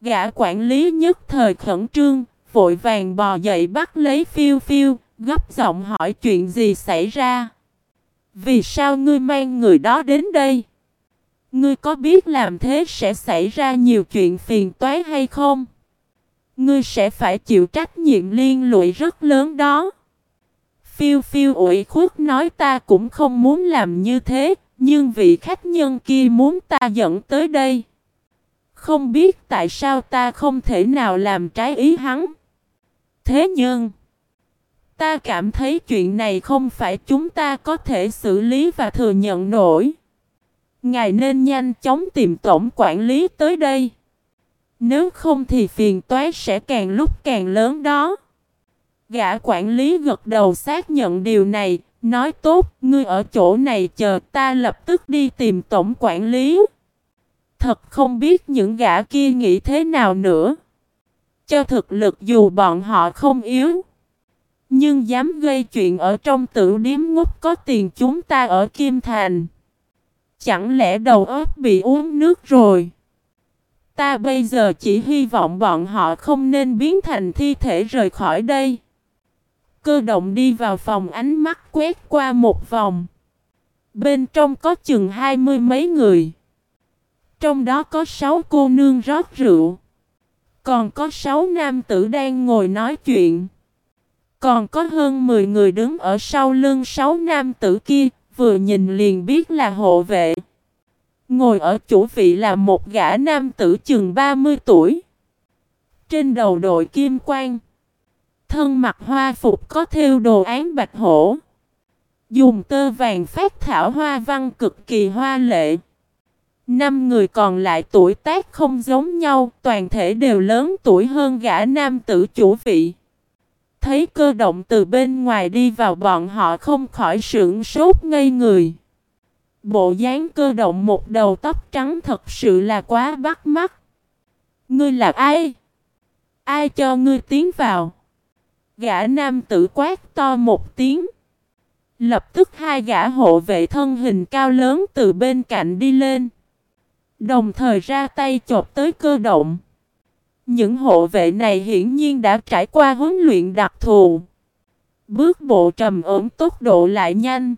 Gã quản lý nhất thời khẩn trương, vội vàng bò dậy bắt lấy phiêu phiêu, gấp giọng hỏi chuyện gì xảy ra. Vì sao ngươi mang người đó đến đây? Ngươi có biết làm thế sẽ xảy ra nhiều chuyện phiền toái hay không? Ngươi sẽ phải chịu trách nhiệm liên lụy rất lớn đó. Phiêu phiêu ủy khuất nói ta cũng không muốn làm như thế, nhưng vị khách nhân kia muốn ta dẫn tới đây. Không biết tại sao ta không thể nào làm trái ý hắn. Thế nhưng, ta cảm thấy chuyện này không phải chúng ta có thể xử lý và thừa nhận nổi. Ngài nên nhanh chóng tìm tổng quản lý tới đây. Nếu không thì phiền toái sẽ càng lúc càng lớn đó. Gã quản lý gật đầu xác nhận điều này, nói tốt, ngươi ở chỗ này chờ ta lập tức đi tìm tổng quản lý. Thật không biết những gã kia nghĩ thế nào nữa. Cho thực lực dù bọn họ không yếu. Nhưng dám gây chuyện ở trong tử điếm ngốc có tiền chúng ta ở Kim Thành. Chẳng lẽ đầu óc bị uống nước rồi? Ta bây giờ chỉ hy vọng bọn họ không nên biến thành thi thể rời khỏi đây. Cơ động đi vào phòng ánh mắt quét qua một vòng. Bên trong có chừng hai mươi mấy người. Trong đó có sáu cô nương rót rượu. Còn có sáu nam tử đang ngồi nói chuyện. Còn có hơn 10 người đứng ở sau lưng sáu nam tử kia, vừa nhìn liền biết là hộ vệ. Ngồi ở chủ vị là một gã nam tử chừng 30 tuổi. Trên đầu đội kim quang. Thân mặc hoa phục có thêu đồ án bạch hổ. Dùng tơ vàng phát thảo hoa văn cực kỳ hoa lệ. Năm người còn lại tuổi tác không giống nhau, toàn thể đều lớn tuổi hơn gã nam tử chủ vị. Thấy cơ động từ bên ngoài đi vào bọn họ không khỏi sưởng sốt ngây người. Bộ dáng cơ động một đầu tóc trắng thật sự là quá bắt mắt. Ngươi là ai? Ai cho ngươi tiến vào? Gã nam tử quát to một tiếng. Lập tức hai gã hộ vệ thân hình cao lớn từ bên cạnh đi lên. Đồng thời ra tay chộp tới cơ động. Những hộ vệ này hiển nhiên đã trải qua huấn luyện đặc thù. Bước bộ trầm ổn tốc độ lại nhanh.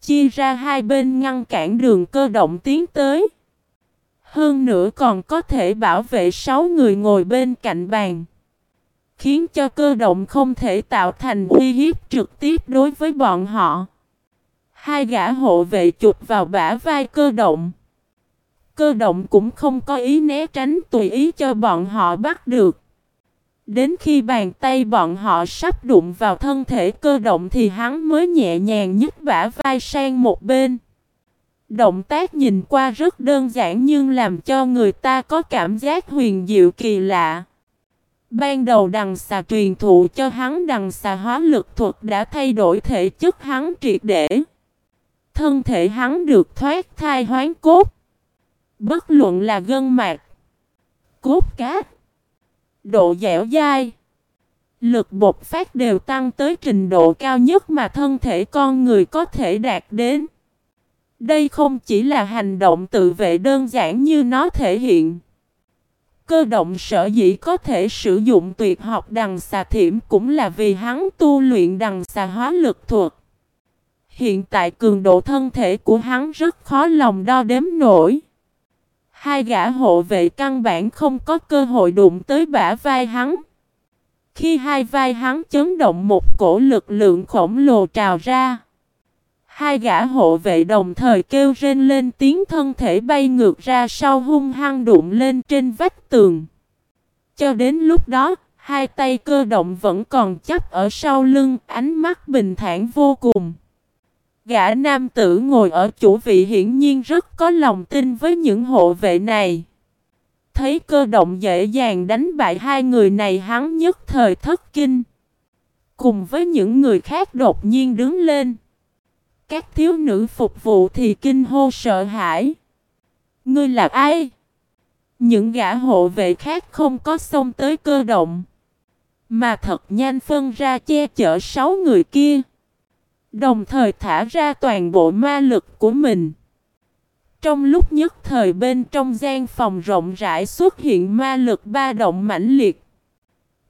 Chia ra hai bên ngăn cản đường cơ động tiến tới. Hơn nữa còn có thể bảo vệ sáu người ngồi bên cạnh bàn. Khiến cho cơ động không thể tạo thành uy hiếp trực tiếp đối với bọn họ. Hai gã hộ vệ chụp vào bả vai cơ động. Cơ động cũng không có ý né tránh tùy ý cho bọn họ bắt được. Đến khi bàn tay bọn họ sắp đụng vào thân thể cơ động thì hắn mới nhẹ nhàng nhấc bả vai sang một bên. Động tác nhìn qua rất đơn giản nhưng làm cho người ta có cảm giác huyền diệu kỳ lạ. Ban đầu đằng xà truyền thụ cho hắn đằng xà hóa lực thuật đã thay đổi thể chất hắn triệt để. Thân thể hắn được thoát thai hoán cốt. Bất luận là gân mạc, cốt cát, độ dẻo dai, lực bột phát đều tăng tới trình độ cao nhất mà thân thể con người có thể đạt đến. Đây không chỉ là hành động tự vệ đơn giản như nó thể hiện. Cơ động sở dĩ có thể sử dụng tuyệt học đằng xà thiểm cũng là vì hắn tu luyện đằng xà hóa lực thuật. Hiện tại cường độ thân thể của hắn rất khó lòng đo đếm nổi. Hai gã hộ vệ căn bản không có cơ hội đụng tới bả vai hắn. Khi hai vai hắn chấn động một cổ lực lượng khổng lồ trào ra. Hai gã hộ vệ đồng thời kêu rên lên tiếng thân thể bay ngược ra sau hung hăng đụng lên trên vách tường. Cho đến lúc đó, hai tay cơ động vẫn còn chấp ở sau lưng, ánh mắt bình thản vô cùng. Gã nam tử ngồi ở chủ vị hiển nhiên rất có lòng tin với những hộ vệ này. Thấy cơ động dễ dàng đánh bại hai người này hắn nhất thời thất kinh. Cùng với những người khác đột nhiên đứng lên. Các thiếu nữ phục vụ thì kinh hô sợ hãi. Ngươi là ai? Những gã hộ vệ khác không có xông tới cơ động. Mà thật nhanh phân ra che chở sáu người kia. Đồng thời thả ra toàn bộ ma lực của mình. Trong lúc nhất thời bên trong gian phòng rộng rãi xuất hiện ma lực ba động mãnh liệt.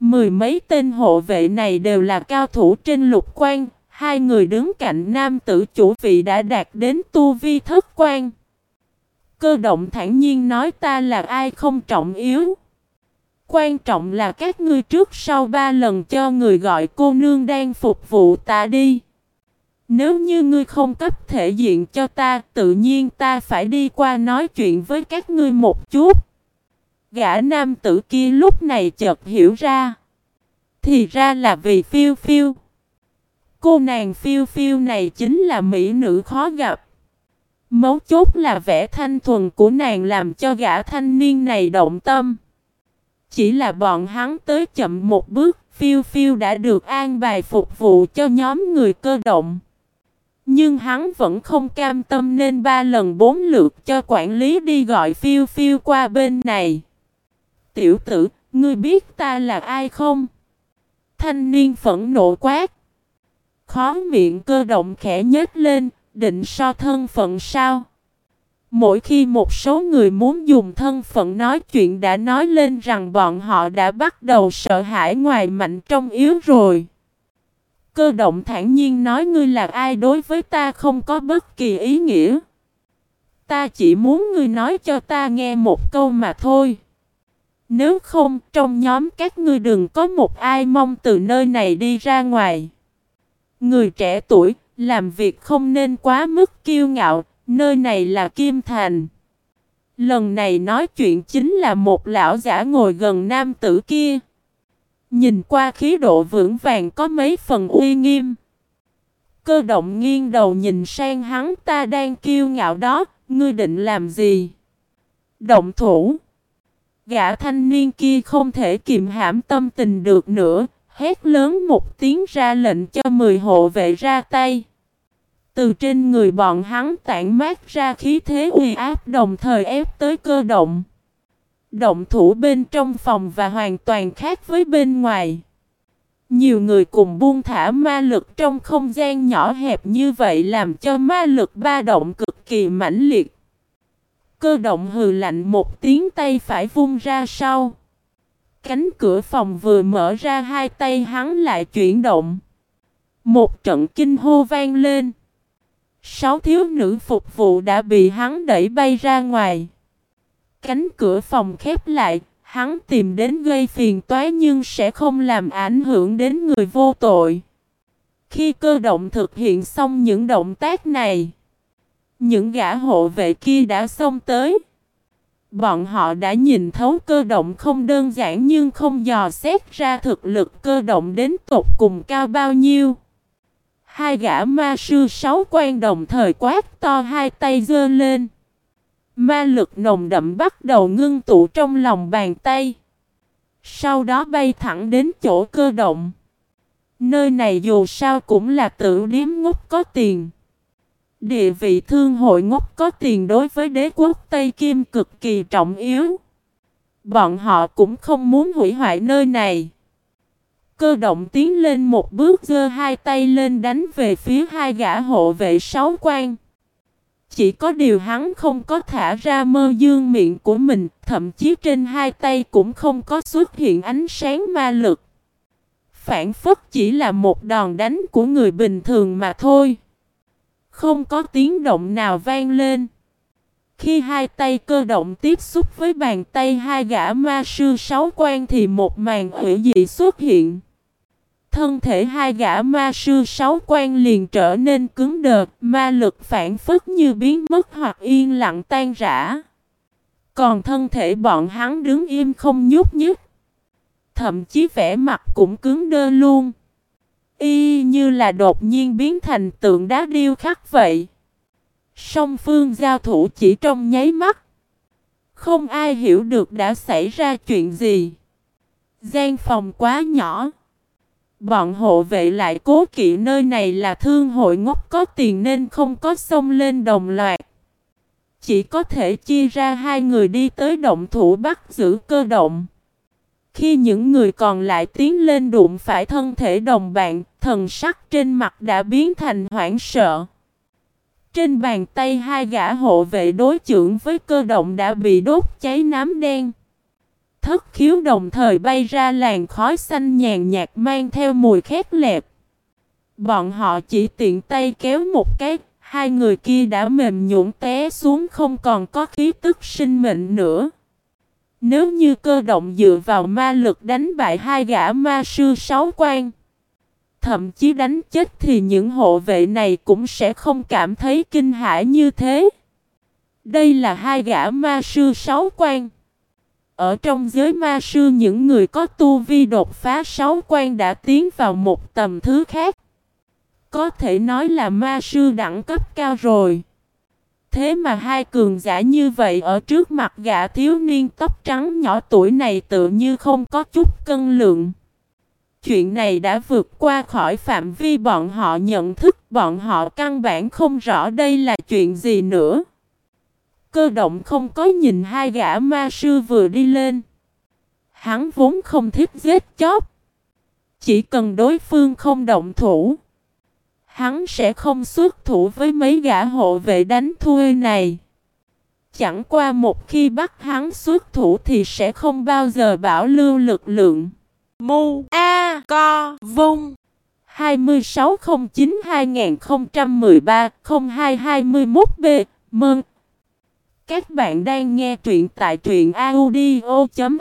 Mười mấy tên hộ vệ này đều là cao thủ trên lục quan, hai người đứng cạnh nam tử chủ vị đã đạt đến tu vi thất quan. Cơ động thản nhiên nói ta là ai không trọng yếu. Quan trọng là các ngươi trước sau ba lần cho người gọi cô nương đang phục vụ ta đi. Nếu như ngươi không cấp thể diện cho ta, tự nhiên ta phải đi qua nói chuyện với các ngươi một chút. Gã nam tử kia lúc này chợt hiểu ra. Thì ra là vì phiêu phiêu. Cô nàng phiêu phiêu này chính là mỹ nữ khó gặp. Mấu chốt là vẻ thanh thuần của nàng làm cho gã thanh niên này động tâm. Chỉ là bọn hắn tới chậm một bước, phiêu phiêu đã được an bài phục vụ cho nhóm người cơ động. Nhưng hắn vẫn không cam tâm nên ba lần bốn lượt cho quản lý đi gọi phiêu phiêu qua bên này. Tiểu tử, ngươi biết ta là ai không? Thanh niên phẫn nộ quát. Khó miệng cơ động khẽ nhếch lên, định so thân phận sao? Mỗi khi một số người muốn dùng thân phận nói chuyện đã nói lên rằng bọn họ đã bắt đầu sợ hãi ngoài mạnh trong yếu rồi. Cơ động thản nhiên nói ngươi là ai đối với ta không có bất kỳ ý nghĩa. Ta chỉ muốn ngươi nói cho ta nghe một câu mà thôi. Nếu không, trong nhóm các ngươi đừng có một ai mong từ nơi này đi ra ngoài. Người trẻ tuổi, làm việc không nên quá mức kiêu ngạo, nơi này là Kim Thành. Lần này nói chuyện chính là một lão giả ngồi gần nam tử kia. Nhìn qua khí độ vững vàng có mấy phần uy nghiêm. Cơ động nghiêng đầu nhìn sang hắn ta đang kiêu ngạo đó, ngươi định làm gì? Động thủ. Gã thanh niên kia không thể kiềm hãm tâm tình được nữa, hét lớn một tiếng ra lệnh cho mười hộ vệ ra tay. Từ trên người bọn hắn tản mát ra khí thế uy áp đồng thời ép tới cơ động. Động thủ bên trong phòng và hoàn toàn khác với bên ngoài. Nhiều người cùng buông thả ma lực trong không gian nhỏ hẹp như vậy làm cho ma lực ba động cực kỳ mãnh liệt. Cơ động hừ lạnh một tiếng tay phải vung ra sau. Cánh cửa phòng vừa mở ra hai tay hắn lại chuyển động. Một trận kinh hô vang lên. Sáu thiếu nữ phục vụ đã bị hắn đẩy bay ra ngoài. Cánh cửa phòng khép lại, hắn tìm đến gây phiền toái nhưng sẽ không làm ảnh hưởng đến người vô tội. Khi cơ động thực hiện xong những động tác này, những gã hộ vệ kia đã xông tới. Bọn họ đã nhìn thấu cơ động không đơn giản nhưng không dò xét ra thực lực cơ động đến tột cùng cao bao nhiêu. Hai gã ma sư sáu quan đồng thời quát to hai tay giơ lên. Ma lực nồng đậm bắt đầu ngưng tụ trong lòng bàn tay. Sau đó bay thẳng đến chỗ cơ động. Nơi này dù sao cũng là tự điếm ngốc có tiền. Địa vị thương hội ngốc có tiền đối với đế quốc Tây Kim cực kỳ trọng yếu. Bọn họ cũng không muốn hủy hoại nơi này. Cơ động tiến lên một bước giơ hai tay lên đánh về phía hai gã hộ vệ sáu quan. Chỉ có điều hắn không có thả ra mơ dương miệng của mình, thậm chí trên hai tay cũng không có xuất hiện ánh sáng ma lực. Phản phất chỉ là một đòn đánh của người bình thường mà thôi. Không có tiếng động nào vang lên. Khi hai tay cơ động tiếp xúc với bàn tay hai gã ma sư sáu quan thì một màn hủy dị xuất hiện. Thân thể hai gã ma sư sáu quan liền trở nên cứng đờ, ma lực phản phất như biến mất hoặc yên lặng tan rã. Còn thân thể bọn hắn đứng im không nhúc nhích. Thậm chí vẻ mặt cũng cứng đơ luôn. Y như là đột nhiên biến thành tượng đá điêu khắc vậy. Song phương giao thủ chỉ trong nháy mắt. Không ai hiểu được đã xảy ra chuyện gì. gian phòng quá nhỏ. Bọn hộ vệ lại cố kỵ nơi này là thương hội ngốc có tiền nên không có xông lên đồng loạt. Chỉ có thể chia ra hai người đi tới động thủ bắt giữ cơ động. Khi những người còn lại tiến lên đụng phải thân thể đồng bạn, thần sắc trên mặt đã biến thành hoảng sợ. Trên bàn tay hai gã hộ vệ đối trưởng với cơ động đã bị đốt cháy nám đen. Thất khiếu đồng thời bay ra làn khói xanh nhàn nhạt mang theo mùi khét lẹp. Bọn họ chỉ tiện tay kéo một cái, hai người kia đã mềm nhũn té xuống không còn có khí tức sinh mệnh nữa. Nếu như cơ động dựa vào ma lực đánh bại hai gã ma sư sáu quan, thậm chí đánh chết thì những hộ vệ này cũng sẽ không cảm thấy kinh hãi như thế. Đây là hai gã ma sư sáu quan. Ở trong giới ma sư những người có tu vi đột phá sáu quan đã tiến vào một tầm thứ khác. Có thể nói là ma sư đẳng cấp cao rồi. Thế mà hai cường giả như vậy ở trước mặt gã thiếu niên tóc trắng nhỏ tuổi này tự như không có chút cân lượng. Chuyện này đã vượt qua khỏi phạm vi bọn họ nhận thức, bọn họ căn bản không rõ đây là chuyện gì nữa. Cơ động không có nhìn hai gã ma sư vừa đi lên. Hắn vốn không thích giết chóc. Chỉ cần đối phương không động thủ. Hắn sẽ không xuất thủ với mấy gã hộ vệ đánh thuê này. Chẳng qua một khi bắt hắn xuất thủ thì sẽ không bao giờ bảo lưu lực lượng. Mu A Co Vung 2609-2013-0221B Mừng! Các bạn đang nghe truyện tại truyện audio.fiz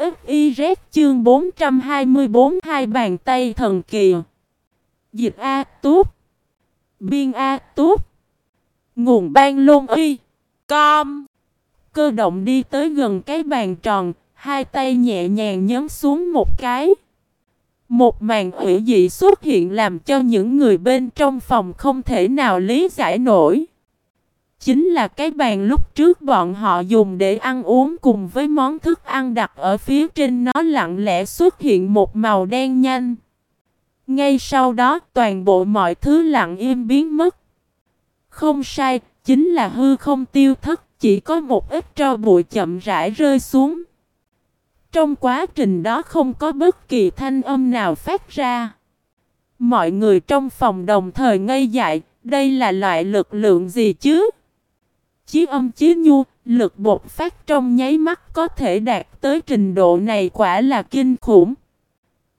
chương 424 hai bàn tay thần kỳ. Dịch A Túp Biên A Túp Nguồn ban lôn y. Com. Cơ động đi tới gần cái bàn tròn, Hai tay nhẹ nhàng nhấn xuống một cái. Một màn ủy dị xuất hiện làm cho những người bên trong phòng không thể nào lý giải nổi. Chính là cái bàn lúc trước bọn họ dùng để ăn uống cùng với món thức ăn đặt ở phía trên nó lặng lẽ xuất hiện một màu đen nhanh ngay sau đó toàn bộ mọi thứ lặng im biến mất. Không sai, chính là hư không tiêu thất, chỉ có một ít tro bụi chậm rãi rơi xuống. Trong quá trình đó không có bất kỳ thanh âm nào phát ra. Mọi người trong phòng đồng thời ngây dại, đây là loại lực lượng gì chứ? Chí âm chí nhu, lực bột phát trong nháy mắt có thể đạt tới trình độ này quả là kinh khủng.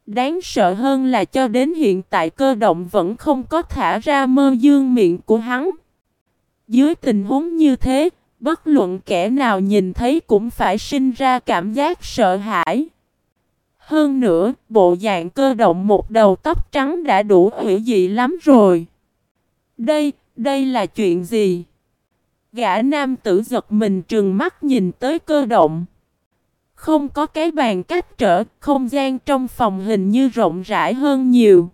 Đáng sợ hơn là cho đến hiện tại cơ động vẫn không có thả ra mơ dương miệng của hắn. Dưới tình huống như thế, bất luận kẻ nào nhìn thấy cũng phải sinh ra cảm giác sợ hãi. Hơn nữa, bộ dạng cơ động một đầu tóc trắng đã đủ hữu dị lắm rồi. Đây, đây là chuyện gì? Gã nam tử giật mình trừng mắt nhìn tới cơ động. Không có cái bàn cách trở, không gian trong phòng hình như rộng rãi hơn nhiều.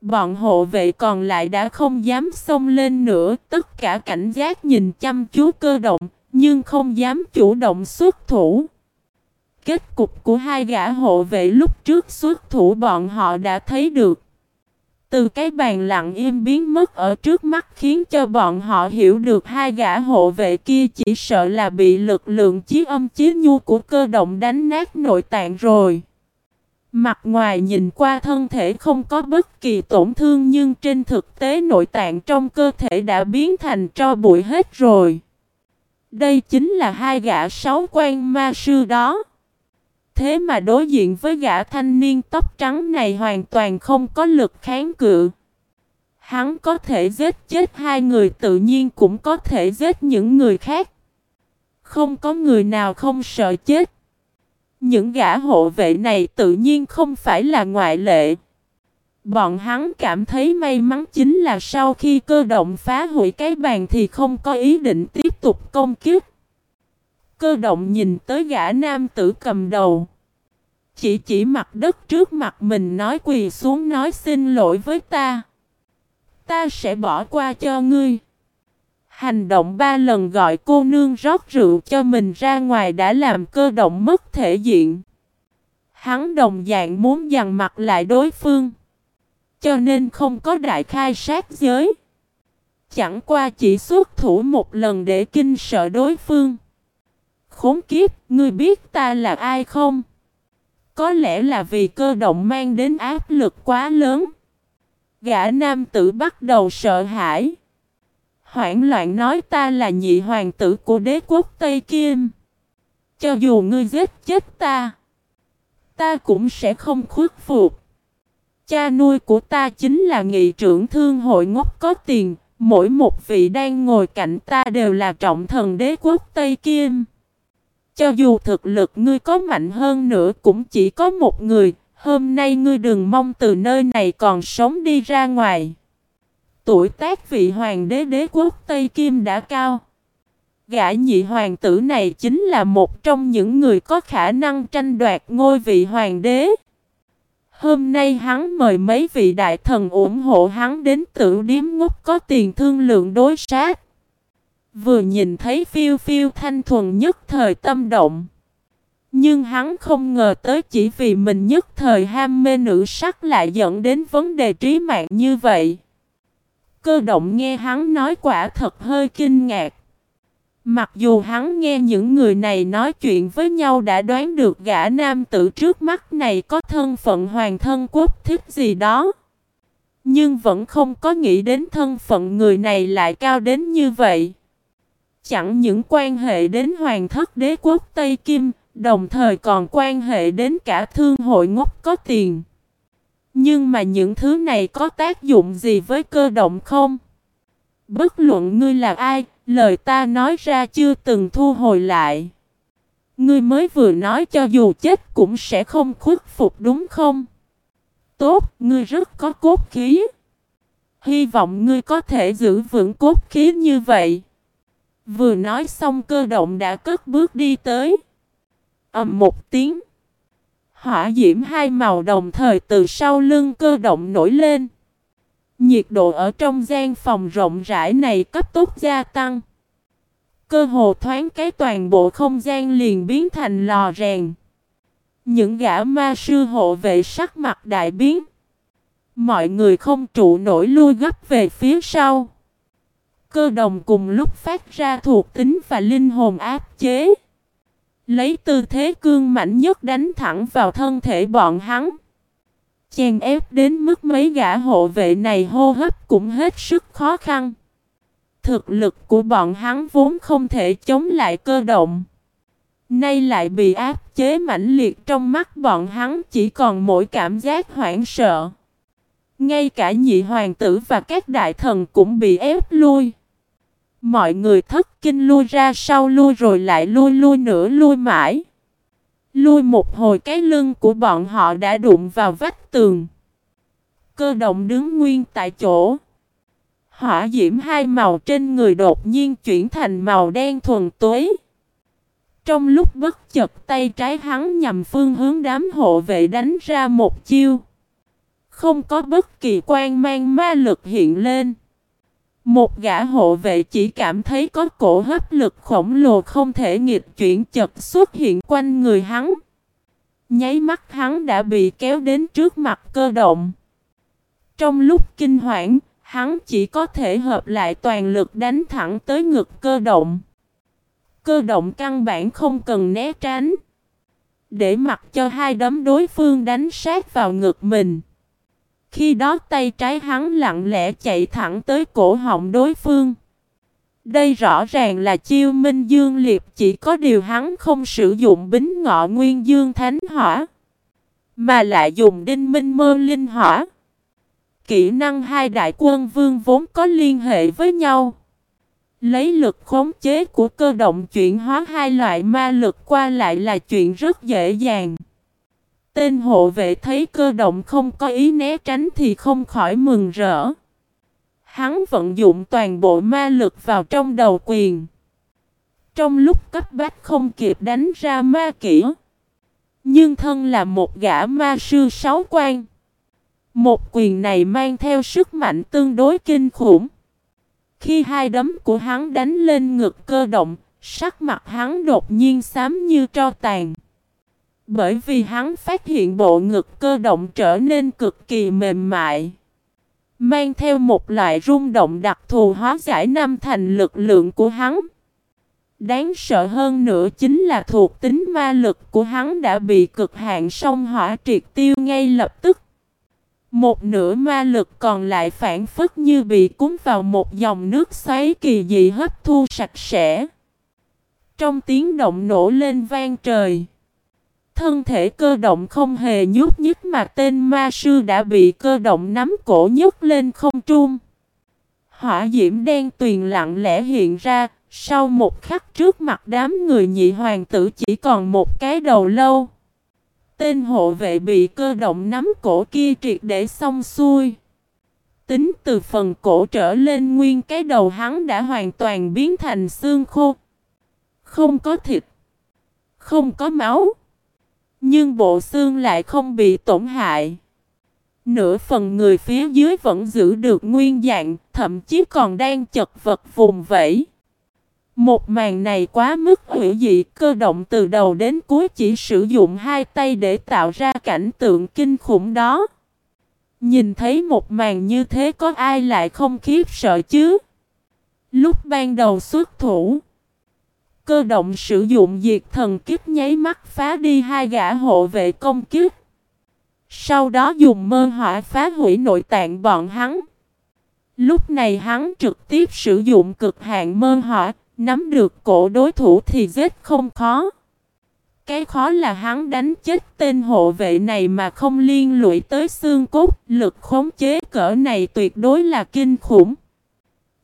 Bọn hộ vệ còn lại đã không dám xông lên nữa, tất cả cảnh giác nhìn chăm chú cơ động, nhưng không dám chủ động xuất thủ. Kết cục của hai gã hộ vệ lúc trước xuất thủ bọn họ đã thấy được. Từ cái bàn lặng im biến mất ở trước mắt khiến cho bọn họ hiểu được hai gã hộ vệ kia chỉ sợ là bị lực lượng chí âm chí nhu của cơ động đánh nát nội tạng rồi. Mặt ngoài nhìn qua thân thể không có bất kỳ tổn thương nhưng trên thực tế nội tạng trong cơ thể đã biến thành tro bụi hết rồi. Đây chính là hai gã sáu quan ma sư đó. Thế mà đối diện với gã thanh niên tóc trắng này hoàn toàn không có lực kháng cự. Hắn có thể giết chết hai người, tự nhiên cũng có thể giết những người khác. Không có người nào không sợ chết. Những gã hộ vệ này tự nhiên không phải là ngoại lệ. Bọn hắn cảm thấy may mắn chính là sau khi cơ động phá hủy cái bàn thì không có ý định tiếp tục công kiếp. Cơ động nhìn tới gã nam tử cầm đầu. Chỉ chỉ mặt đất trước mặt mình nói quỳ xuống nói xin lỗi với ta. Ta sẽ bỏ qua cho ngươi. Hành động ba lần gọi cô nương rót rượu cho mình ra ngoài đã làm cơ động mất thể diện. Hắn đồng dạng muốn dằn mặt lại đối phương. Cho nên không có đại khai sát giới. Chẳng qua chỉ xuất thủ một lần để kinh sợ đối phương. Khốn kiếp, ngươi biết ta là ai không? Có lẽ là vì cơ động mang đến áp lực quá lớn. Gã nam tử bắt đầu sợ hãi. Hoảng loạn nói ta là nhị hoàng tử của đế quốc Tây Kim. Cho dù ngươi giết chết ta, ta cũng sẽ không khuất phục. Cha nuôi của ta chính là nghị trưởng thương hội ngốc có tiền, mỗi một vị đang ngồi cạnh ta đều là trọng thần đế quốc Tây Kim. Cho dù thực lực ngươi có mạnh hơn nữa cũng chỉ có một người, hôm nay ngươi đừng mong từ nơi này còn sống đi ra ngoài. Tuổi tác vị hoàng đế đế quốc Tây Kim đã cao. Gã nhị hoàng tử này chính là một trong những người có khả năng tranh đoạt ngôi vị hoàng đế. Hôm nay hắn mời mấy vị đại thần ủng hộ hắn đến tử điếm ngốc có tiền thương lượng đối sát. Vừa nhìn thấy phiêu phiêu thanh thuần nhất thời tâm động. Nhưng hắn không ngờ tới chỉ vì mình nhất thời ham mê nữ sắc lại dẫn đến vấn đề trí mạng như vậy. Cơ động nghe hắn nói quả thật hơi kinh ngạc. Mặc dù hắn nghe những người này nói chuyện với nhau đã đoán được gã nam tử trước mắt này có thân phận hoàng thân quốc thích gì đó. Nhưng vẫn không có nghĩ đến thân phận người này lại cao đến như vậy. Chẳng những quan hệ đến hoàng thất đế quốc Tây Kim, đồng thời còn quan hệ đến cả thương hội ngốc có tiền. Nhưng mà những thứ này có tác dụng gì với cơ động không? Bất luận ngươi là ai, lời ta nói ra chưa từng thu hồi lại. Ngươi mới vừa nói cho dù chết cũng sẽ không khuất phục đúng không? Tốt, ngươi rất có cốt khí. Hy vọng ngươi có thể giữ vững cốt khí như vậy. Vừa nói xong cơ động đã cất bước đi tới. ầm một tiếng. Hỏa diễm hai màu đồng thời từ sau lưng cơ động nổi lên. Nhiệt độ ở trong gian phòng rộng rãi này cấp tốc gia tăng. Cơ hồ thoáng cái toàn bộ không gian liền biến thành lò rèn. Những gã ma sư hộ vệ sắc mặt đại biến. Mọi người không trụ nổi lui gấp về phía sau. Cơ đồng cùng lúc phát ra thuộc tính và linh hồn áp chế. Lấy tư thế cương mạnh nhất đánh thẳng vào thân thể bọn hắn. Chèn ép đến mức mấy gã hộ vệ này hô hấp cũng hết sức khó khăn. Thực lực của bọn hắn vốn không thể chống lại cơ động. Nay lại bị áp chế mãnh liệt trong mắt bọn hắn chỉ còn mỗi cảm giác hoảng sợ. Ngay cả nhị hoàng tử và các đại thần cũng bị ép lui. Mọi người thất kinh lui ra sau lui rồi lại lui lui nữa, lui mãi. Lui một hồi cái lưng của bọn họ đã đụng vào vách tường. Cơ động đứng nguyên tại chỗ. Hỏa diễm hai màu trên người đột nhiên chuyển thành màu đen thuần túy Trong lúc bất chợt tay trái hắn nhằm phương hướng đám hộ vệ đánh ra một chiêu. Không có bất kỳ quan mang ma lực hiện lên. Một gã hộ vệ chỉ cảm thấy có cổ hấp lực khổng lồ không thể nghịch chuyển chật xuất hiện quanh người hắn. Nháy mắt hắn đã bị kéo đến trước mặt cơ động. Trong lúc kinh hoảng, hắn chỉ có thể hợp lại toàn lực đánh thẳng tới ngực cơ động. Cơ động căn bản không cần né tránh. Để mặc cho hai đấm đối phương đánh sát vào ngực mình. Khi đó tay trái hắn lặng lẽ chạy thẳng tới cổ họng đối phương. Đây rõ ràng là chiêu minh dương liệt, chỉ có điều hắn không sử dụng bính ngọ nguyên dương thánh hỏa. Mà lại dùng đinh minh mơ linh hỏa. Kỹ năng hai đại quân vương vốn có liên hệ với nhau. Lấy lực khống chế của cơ động chuyển hóa hai loại ma lực qua lại là chuyện rất dễ dàng. Tên hộ vệ thấy cơ động không có ý né tránh thì không khỏi mừng rỡ. Hắn vận dụng toàn bộ ma lực vào trong đầu quyền. Trong lúc cấp bách không kịp đánh ra ma kỹ. Nhưng thân là một gã ma sư sáu quan. Một quyền này mang theo sức mạnh tương đối kinh khủng. Khi hai đấm của hắn đánh lên ngực cơ động, sắc mặt hắn đột nhiên xám như tro tàn. Bởi vì hắn phát hiện bộ ngực cơ động trở nên cực kỳ mềm mại. Mang theo một loại rung động đặc thù hóa giải năm thành lực lượng của hắn. Đáng sợ hơn nữa chính là thuộc tính ma lực của hắn đã bị cực hạn sông hỏa triệt tiêu ngay lập tức. Một nửa ma lực còn lại phản phất như bị cuốn vào một dòng nước xoáy kỳ dị hấp thu sạch sẽ. Trong tiếng động nổ lên vang trời. Thân thể cơ động không hề nhúc nhích mà tên ma sư đã bị cơ động nắm cổ nhấc lên không trung. Hỏa diễm đen tuyền lặng lẽ hiện ra, sau một khắc trước mặt đám người nhị hoàng tử chỉ còn một cái đầu lâu. Tên hộ vệ bị cơ động nắm cổ kia triệt để xong xuôi. Tính từ phần cổ trở lên nguyên cái đầu hắn đã hoàn toàn biến thành xương khô. Không có thịt. Không có máu. Nhưng bộ xương lại không bị tổn hại. Nửa phần người phía dưới vẫn giữ được nguyên dạng, thậm chí còn đang chật vật vùng vẫy. Một màn này quá mức hữu dị, cơ động từ đầu đến cuối chỉ sử dụng hai tay để tạo ra cảnh tượng kinh khủng đó. Nhìn thấy một màn như thế có ai lại không khiếp sợ chứ? Lúc ban đầu xuất thủ, cơ động sử dụng diệt thần kiếp nháy mắt phá đi hai gã hộ vệ công kiếp. Sau đó dùng mơ hỏa phá hủy nội tạng bọn hắn. Lúc này hắn trực tiếp sử dụng cực hạn mơ hỏa, nắm được cổ đối thủ thì giết không khó. Cái khó là hắn đánh chết tên hộ vệ này mà không liên lụy tới xương cốt, lực khống chế cỡ này tuyệt đối là kinh khủng.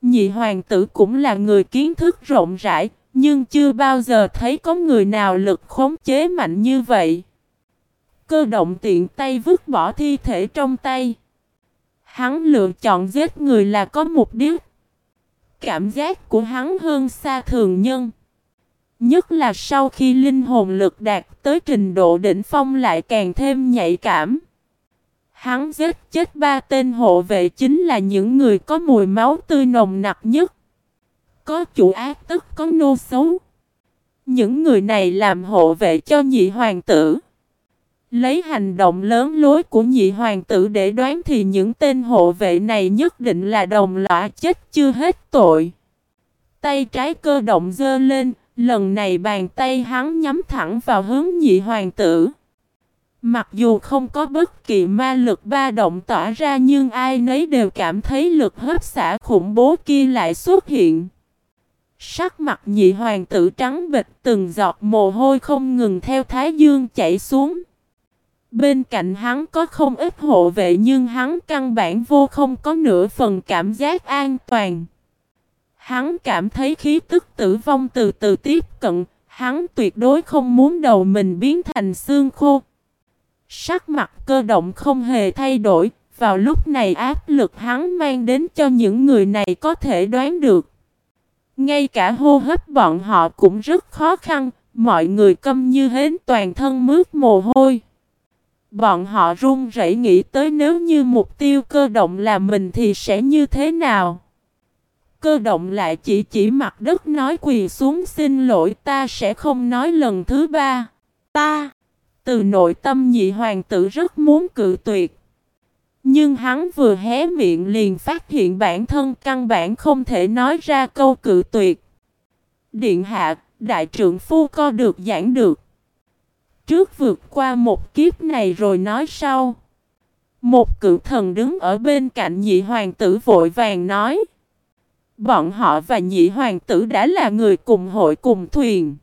Nhị hoàng tử cũng là người kiến thức rộng rãi, nhưng chưa bao giờ thấy có người nào lực khống chế mạnh như vậy. Cơ động tiện tay vứt bỏ thi thể trong tay. Hắn lựa chọn giết người là có mục đích. Cảm giác của hắn hơn xa thường nhân. Nhất là sau khi linh hồn lực đạt tới trình độ đỉnh phong lại càng thêm nhạy cảm. Hắn giết chết ba tên hộ vệ chính là những người có mùi máu tươi nồng nặc nhất. Có chủ ác tức có nô xấu. Những người này làm hộ vệ cho nhị hoàng tử. Lấy hành động lớn lối của nhị hoàng tử để đoán thì những tên hộ vệ này nhất định là đồng lõa chết chưa hết tội. Tay trái cơ động dơ lên, lần này bàn tay hắn nhắm thẳng vào hướng nhị hoàng tử. Mặc dù không có bất kỳ ma lực ba động tỏa ra nhưng ai nấy đều cảm thấy lực hấp xả khủng bố kia lại xuất hiện. Sắc mặt nhị hoàng tử trắng bệch từng giọt mồ hôi không ngừng theo thái dương chảy xuống. Bên cạnh hắn có không ít hộ vệ nhưng hắn căn bản vô không có nửa phần cảm giác an toàn. Hắn cảm thấy khí tức tử vong từ từ tiếp cận, hắn tuyệt đối không muốn đầu mình biến thành xương khô. Sắc mặt cơ động không hề thay đổi, vào lúc này áp lực hắn mang đến cho những người này có thể đoán được. Ngay cả hô hấp bọn họ cũng rất khó khăn, mọi người câm như hến toàn thân mướt mồ hôi. Bọn họ run rẩy nghĩ tới nếu như mục tiêu cơ động là mình thì sẽ như thế nào. Cơ động lại chỉ chỉ mặt đất nói quỳ xuống xin lỗi ta sẽ không nói lần thứ ba. Ta, từ nội tâm nhị hoàng tử rất muốn cự tuyệt. Nhưng hắn vừa hé miệng liền phát hiện bản thân căn bản không thể nói ra câu cự tuyệt. Điện hạ, đại trưởng phu co được giảng được. Trước vượt qua một kiếp này rồi nói sau. Một cự thần đứng ở bên cạnh nhị hoàng tử vội vàng nói. Bọn họ và nhị hoàng tử đã là người cùng hội cùng thuyền.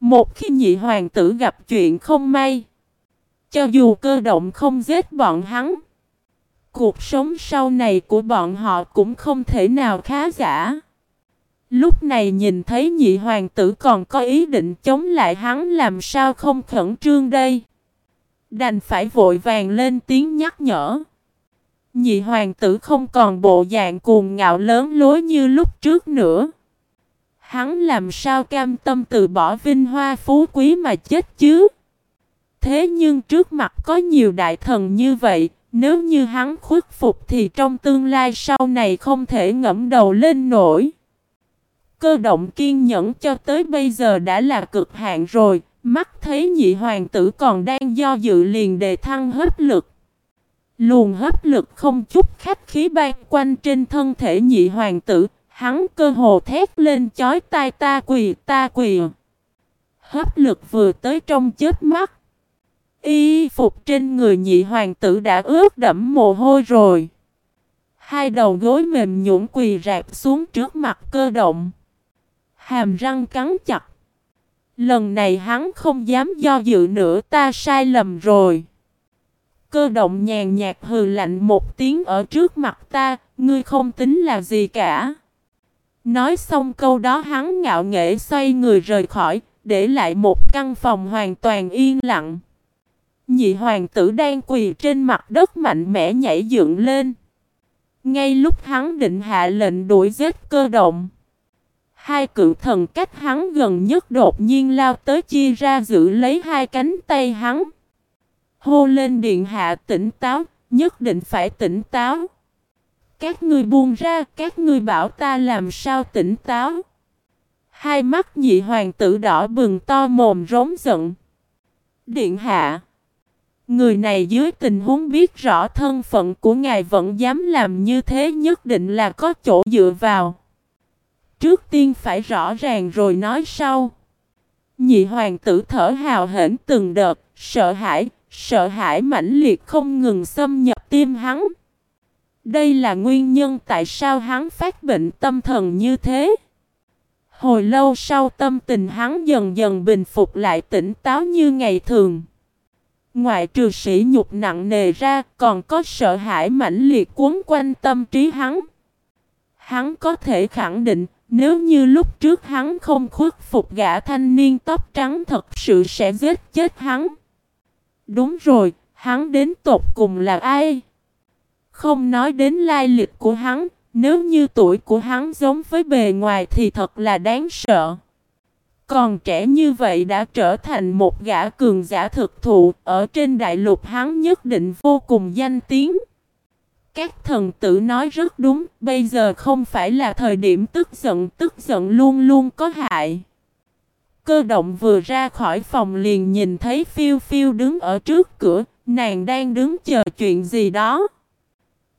Một khi nhị hoàng tử gặp chuyện không may. Cho dù cơ động không giết bọn hắn. Cuộc sống sau này của bọn họ cũng không thể nào khá giả. Lúc này nhìn thấy nhị hoàng tử còn có ý định chống lại hắn làm sao không khẩn trương đây. Đành phải vội vàng lên tiếng nhắc nhở. Nhị hoàng tử không còn bộ dạng cuồng ngạo lớn lối như lúc trước nữa. Hắn làm sao cam tâm từ bỏ vinh hoa phú quý mà chết chứ? Thế nhưng trước mặt có nhiều đại thần như vậy, nếu như hắn khuất phục thì trong tương lai sau này không thể ngẫm đầu lên nổi. Cơ động kiên nhẫn cho tới bây giờ đã là cực hạn rồi, mắt thấy nhị hoàng tử còn đang do dự liền đề thăng hấp lực. luồn hấp lực không chút khách khí bay quanh trên thân thể nhị hoàng tử, hắn cơ hồ thét lên chói tai ta quỳ ta quỳ. Hấp lực vừa tới trong chết mắt. Y phục trên người nhị hoàng tử đã ướt đẫm mồ hôi rồi. Hai đầu gối mềm nhũn quỳ rạp xuống trước mặt cơ động. Hàm răng cắn chặt. Lần này hắn không dám do dự nữa ta sai lầm rồi. Cơ động nhàn nhạt hừ lạnh một tiếng ở trước mặt ta, ngươi không tính là gì cả. Nói xong câu đó hắn ngạo nghễ xoay người rời khỏi, để lại một căn phòng hoàn toàn yên lặng. Nhị hoàng tử đang quỳ trên mặt đất mạnh mẽ nhảy dựng lên. Ngay lúc hắn định hạ lệnh đuổi giết cơ động. Hai cự thần cách hắn gần nhất đột nhiên lao tới chia ra giữ lấy hai cánh tay hắn. Hô lên điện hạ tỉnh táo, nhất định phải tỉnh táo. Các ngươi buông ra, các ngươi bảo ta làm sao tỉnh táo. Hai mắt nhị hoàng tử đỏ bừng to mồm rống giận. Điện hạ. Người này dưới tình huống biết rõ thân phận của ngài vẫn dám làm như thế nhất định là có chỗ dựa vào. Trước tiên phải rõ ràng rồi nói sau. Nhị hoàng tử thở hào hển từng đợt, sợ hãi, sợ hãi mãnh liệt không ngừng xâm nhập tim hắn. Đây là nguyên nhân tại sao hắn phát bệnh tâm thần như thế. Hồi lâu sau tâm tình hắn dần dần bình phục lại tỉnh táo như ngày thường. Ngoại trừ sĩ nhục nặng nề ra còn có sợ hãi mãnh liệt cuốn quanh tâm trí hắn. Hắn có thể khẳng định nếu như lúc trước hắn không khuất phục gã thanh niên tóc trắng thật sự sẽ giết chết hắn. Đúng rồi, hắn đến tột cùng là ai? Không nói đến lai lịch của hắn, nếu như tuổi của hắn giống với bề ngoài thì thật là đáng sợ. Còn trẻ như vậy đã trở thành một gã cường giả thực thụ, ở trên đại lục hắn nhất định vô cùng danh tiếng. Các thần tử nói rất đúng, bây giờ không phải là thời điểm tức giận, tức giận luôn luôn có hại. Cơ động vừa ra khỏi phòng liền nhìn thấy phiêu phiêu đứng ở trước cửa, nàng đang đứng chờ chuyện gì đó.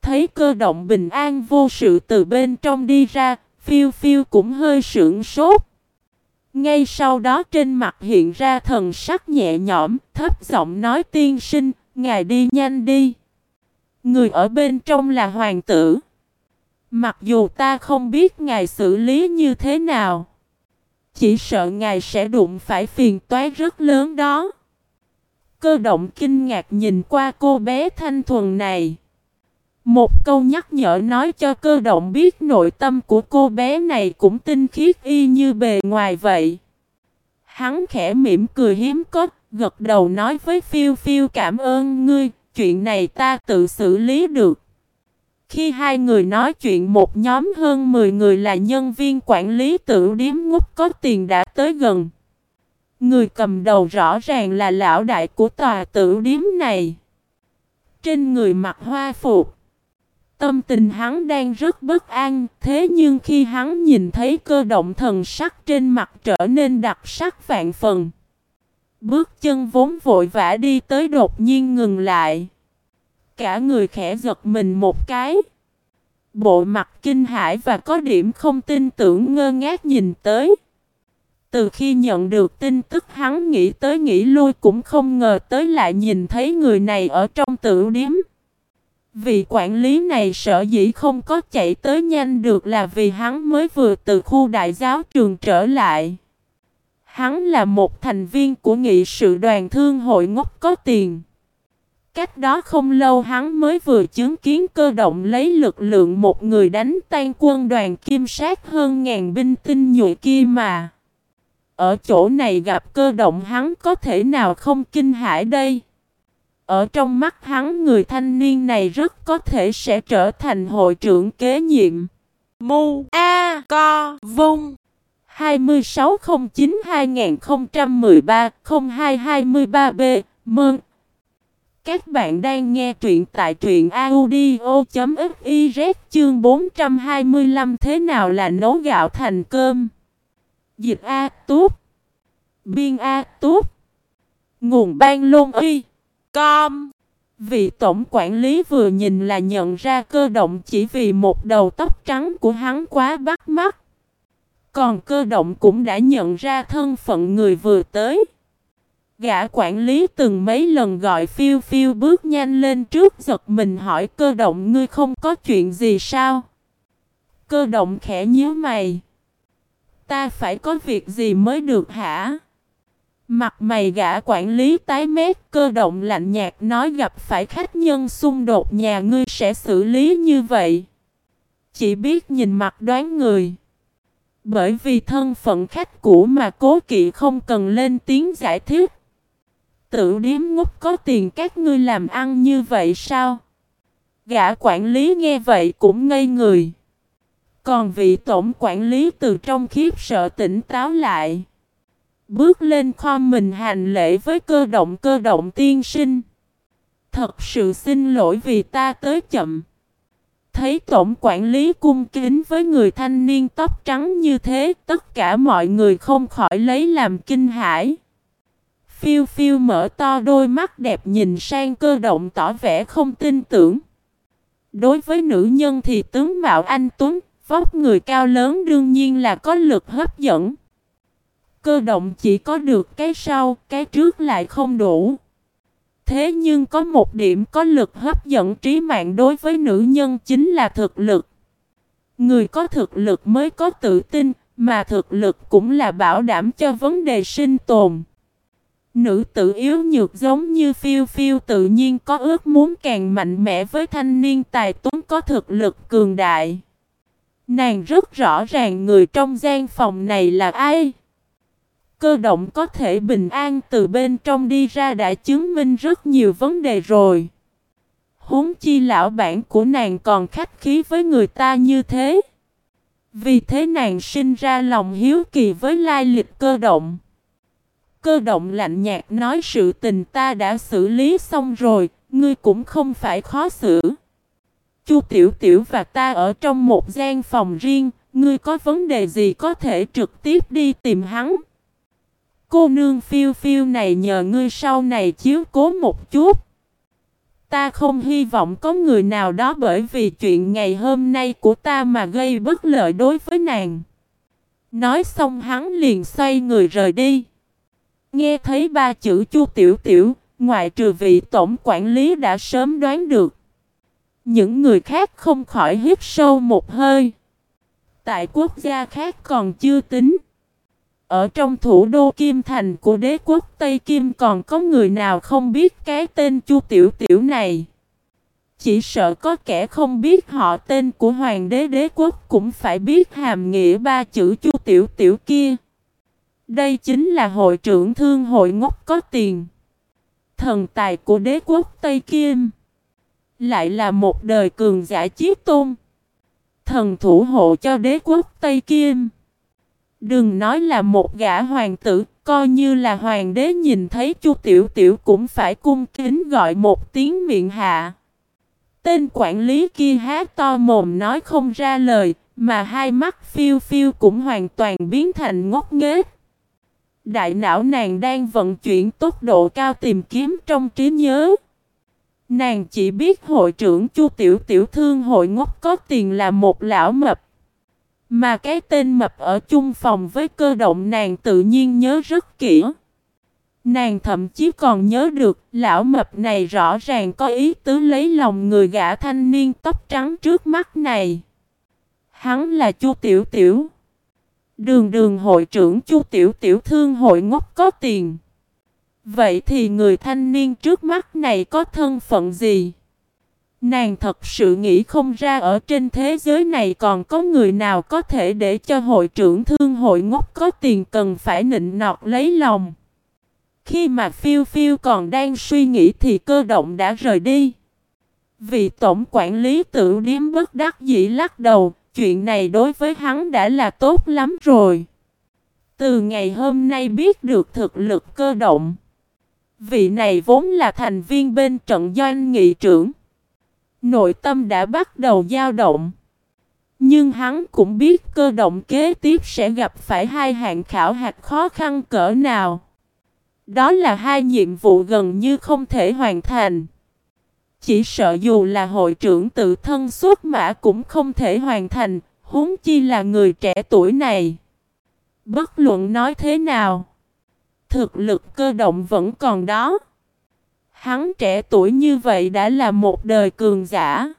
Thấy cơ động bình an vô sự từ bên trong đi ra, phiêu phiêu cũng hơi sững sốt. Ngay sau đó trên mặt hiện ra thần sắc nhẹ nhõm, thấp giọng nói tiên sinh, ngài đi nhanh đi. Người ở bên trong là hoàng tử. Mặc dù ta không biết ngài xử lý như thế nào. Chỉ sợ ngài sẽ đụng phải phiền toái rất lớn đó. Cơ động kinh ngạc nhìn qua cô bé thanh thuần này. Một câu nhắc nhở nói cho cơ động biết nội tâm của cô bé này cũng tinh khiết y như bề ngoài vậy. Hắn khẽ mỉm cười hiếm có, gật đầu nói với phiêu phiêu cảm ơn ngươi, chuyện này ta tự xử lý được. Khi hai người nói chuyện một nhóm hơn 10 người là nhân viên quản lý tự điếm ngút có tiền đã tới gần. Người cầm đầu rõ ràng là lão đại của tòa tự điếm này. Trên người mặc hoa phục. Tâm tình hắn đang rất bất an, thế nhưng khi hắn nhìn thấy cơ động thần sắc trên mặt trở nên đặc sắc vạn phần. Bước chân vốn vội vã đi tới đột nhiên ngừng lại. Cả người khẽ giật mình một cái. Bộ mặt kinh hãi và có điểm không tin tưởng ngơ ngác nhìn tới. Từ khi nhận được tin tức hắn nghĩ tới nghĩ lui cũng không ngờ tới lại nhìn thấy người này ở trong tử điếm. Vị quản lý này sợ dĩ không có chạy tới nhanh được là vì hắn mới vừa từ khu đại giáo trường trở lại. Hắn là một thành viên của nghị sự đoàn thương hội ngốc có tiền. Cách đó không lâu hắn mới vừa chứng kiến cơ động lấy lực lượng một người đánh tan quân đoàn kim sát hơn ngàn binh tinh nhuệ kia mà. Ở chỗ này gặp cơ động hắn có thể nào không kinh hãi đây? Ở trong mắt hắn, người thanh niên này rất có thể sẽ trở thành hội trưởng kế nhiệm. Mu A Co Vung. 2609-2013-0223B Mơn. Các bạn đang nghe truyện tại truyện audio.fiz chương 425 thế nào là nấu gạo thành cơm. Dịch A Túp. Biên A Túp. Nguồn ban lôn y. Com. Vị tổng quản lý vừa nhìn là nhận ra cơ động chỉ vì một đầu tóc trắng của hắn quá bắt mắt. Còn cơ động cũng đã nhận ra thân phận người vừa tới. Gã quản lý từng mấy lần gọi phiêu phiêu bước nhanh lên trước giật mình hỏi cơ động, ngươi không có chuyện gì sao? Cơ động khẽ nhíu mày. Ta phải có việc gì mới được hả? Mặt mày gã quản lý tái mét, cơ động lạnh nhạt nói gặp phải khách nhân xung đột nhà ngươi sẽ xử lý như vậy. Chỉ biết nhìn mặt đoán người. Bởi vì thân phận khách cũ mà cố kỵ không cần lên tiếng giải thích. Tự điếm ngốc có tiền các ngươi làm ăn như vậy sao? Gã quản lý nghe vậy cũng ngây người. Còn vị tổng quản lý từ trong khiếp sợ tỉnh táo lại. Bước lên kho mình hành lễ với cơ động cơ động tiên sinh. Thật sự xin lỗi vì ta tới chậm. Thấy tổng quản lý cung kính với người thanh niên tóc trắng như thế, tất cả mọi người không khỏi lấy làm kinh hãi. Phiêu phiêu mở to đôi mắt đẹp nhìn sang cơ động tỏ vẻ không tin tưởng. Đối với nữ nhân thì tướng mạo anh Tuấn, vóc người cao lớn đương nhiên là có lực hấp dẫn. Cơ động chỉ có được cái sau, cái trước lại không đủ. Thế nhưng có một điểm có lực hấp dẫn trí mạng đối với nữ nhân chính là thực lực. Người có thực lực mới có tự tin, mà thực lực cũng là bảo đảm cho vấn đề sinh tồn. Nữ tử yếu nhược giống như phiêu phiêu tự nhiên có ước muốn càng mạnh mẽ với thanh niên tài tuấn có thực lực cường đại. Nàng rất rõ ràng người trong gian phòng này là ai. Cơ động có thể bình an từ bên trong đi ra đã chứng minh rất nhiều vấn đề rồi. Huống chi lão bản của nàng còn khách khí với người ta như thế. Vì thế nàng sinh ra lòng hiếu kỳ với lai lịch cơ động. Cơ động lạnh nhạt nói sự tình ta đã xử lý xong rồi, ngươi cũng không phải khó xử. Chu Tiểu Tiểu và ta ở trong một gian phòng riêng, ngươi có vấn đề gì có thể trực tiếp đi tìm hắn. Cô nương phiêu phiêu này nhờ ngươi sau này chiếu cố một chút. Ta không hy vọng có người nào đó bởi vì chuyện ngày hôm nay của ta mà gây bất lợi đối với nàng. Nói xong hắn liền xoay người rời đi. Nghe thấy ba chữ chu tiểu tiểu, ngoại trừ vị tổng quản lý đã sớm đoán được. Những người khác không khỏi hít sâu một hơi. Tại quốc gia khác còn chưa tính. Ở trong thủ đô Kim Thành của đế quốc Tây Kim còn có người nào không biết cái tên Chu Tiểu Tiểu này. Chỉ sợ có kẻ không biết họ tên của hoàng đế đế quốc cũng phải biết hàm nghĩa ba chữ Chu Tiểu Tiểu kia. Đây chính là hội trưởng thương hội ngốc có tiền. Thần tài của đế quốc Tây Kim. Lại là một đời cường giả chiếc tôn. Thần thủ hộ cho đế quốc Tây Kim. Đừng nói là một gã hoàng tử, coi như là hoàng đế nhìn thấy Chu Tiểu Tiểu cũng phải cung kính gọi một tiếng miệng hạ. Tên quản lý kia há to mồm nói không ra lời, mà hai mắt phiêu phiêu cũng hoàn toàn biến thành ngốc nghếch. Đại não nàng đang vận chuyển tốc độ cao tìm kiếm trong trí nhớ. Nàng chỉ biết hội trưởng Chu Tiểu Tiểu Thương hội ngốc có tiền là một lão mập. Mà cái tên mập ở chung phòng với cơ động nàng tự nhiên nhớ rất kỹ. Nàng thậm chí còn nhớ được, lão mập này rõ ràng có ý tứ lấy lòng người gã thanh niên tóc trắng trước mắt này. Hắn là Chu Tiểu Tiểu. Đường đường hội trưởng Chu Tiểu Tiểu thương hội ngốc có tiền. Vậy thì người thanh niên trước mắt này có thân phận gì? Nàng thật sự nghĩ không ra ở trên thế giới này còn có người nào có thể để cho hội trưởng thương hội ngốc có tiền cần phải nịnh nọt lấy lòng. Khi mà phiêu phiêu còn đang suy nghĩ thì cơ động đã rời đi. Vị tổng quản lý tự điếm bất đắc dĩ lắc đầu, chuyện này đối với hắn đã là tốt lắm rồi. Từ ngày hôm nay biết được thực lực cơ động. Vị này vốn là thành viên bên trận doanh nghị trưởng. Nội tâm đã bắt đầu dao động. Nhưng hắn cũng biết cơ động kế tiếp sẽ gặp phải hai hạng khảo hạt khó khăn cỡ nào. Đó là hai nhiệm vụ gần như không thể hoàn thành. Chỉ sợ dù là hội trưởng tự thân xuất mã cũng không thể hoàn thành, huống chi là người trẻ tuổi này. Bất luận nói thế nào, Thực lực cơ động vẫn còn đó. Hắn trẻ tuổi như vậy đã là một đời cường giả.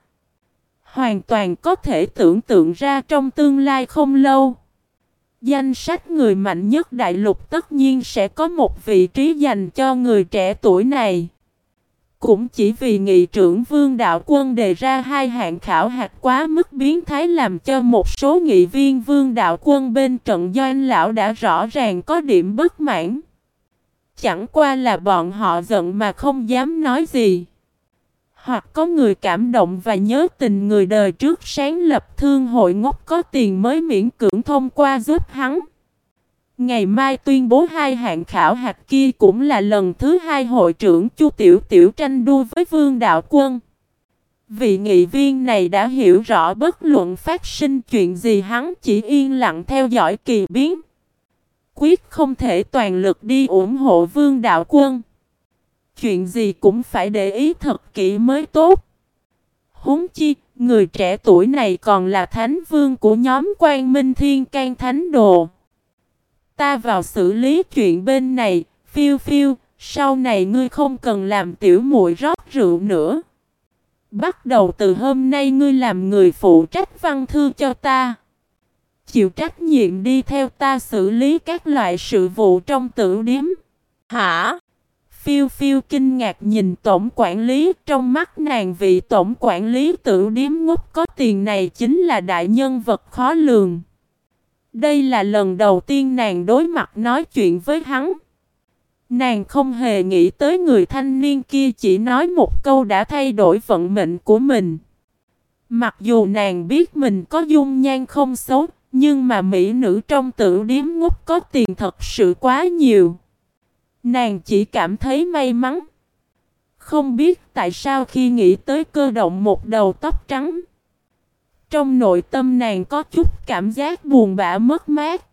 Hoàn toàn có thể tưởng tượng ra trong tương lai không lâu. Danh sách người mạnh nhất đại lục tất nhiên sẽ có một vị trí dành cho người trẻ tuổi này. Cũng chỉ vì nghị trưởng vương đạo quân đề ra hai hạng khảo hạt quá mức biến thái làm cho một số nghị viên vương đạo quân bên trận doanh lão đã rõ ràng có điểm bất mãn. Chẳng qua là bọn họ giận mà không dám nói gì. Hoặc có người cảm động và nhớ tình người đời trước sáng lập thương hội ngốc có tiền mới miễn cưỡng thông qua giúp hắn. Ngày mai tuyên bố hai hạng khảo hạt kia cũng là lần thứ hai hội trưởng Chu Tiểu Tiểu tranh đua với Vương Đạo Quân. Vị nghị viên này đã hiểu rõ bất luận phát sinh chuyện gì hắn chỉ yên lặng theo dõi kỳ biến. Quyết không thể toàn lực đi ủng hộ Vương Đạo Quân. Chuyện gì cũng phải để ý thật kỹ mới tốt. Huống chi, người trẻ tuổi này còn là thánh vương của nhóm quan minh thiên can thánh đồ. Ta vào xử lý chuyện bên này, phiêu phiêu, sau này ngươi không cần làm tiểu muội rót rượu nữa. Bắt đầu từ hôm nay ngươi làm người phụ trách văn thư cho ta. Chịu trách nhiệm đi theo ta xử lý các loại sự vụ trong tử điếm. Hả? Phiêu phiêu kinh ngạc nhìn tổng quản lý trong mắt nàng vị tổng quản lý tử điếm ngốc có tiền này chính là đại nhân vật khó lường. Đây là lần đầu tiên nàng đối mặt nói chuyện với hắn. Nàng không hề nghĩ tới người thanh niên kia chỉ nói một câu đã thay đổi vận mệnh của mình. Mặc dù nàng biết mình có dung nhan không xấu, nhưng mà mỹ nữ trong tử điếm ngút có tiền thật sự quá nhiều. Nàng chỉ cảm thấy may mắn. Không biết tại sao khi nghĩ tới cơ động một đầu tóc trắng. Trong nội tâm nàng có chút cảm giác buồn bã mất mát.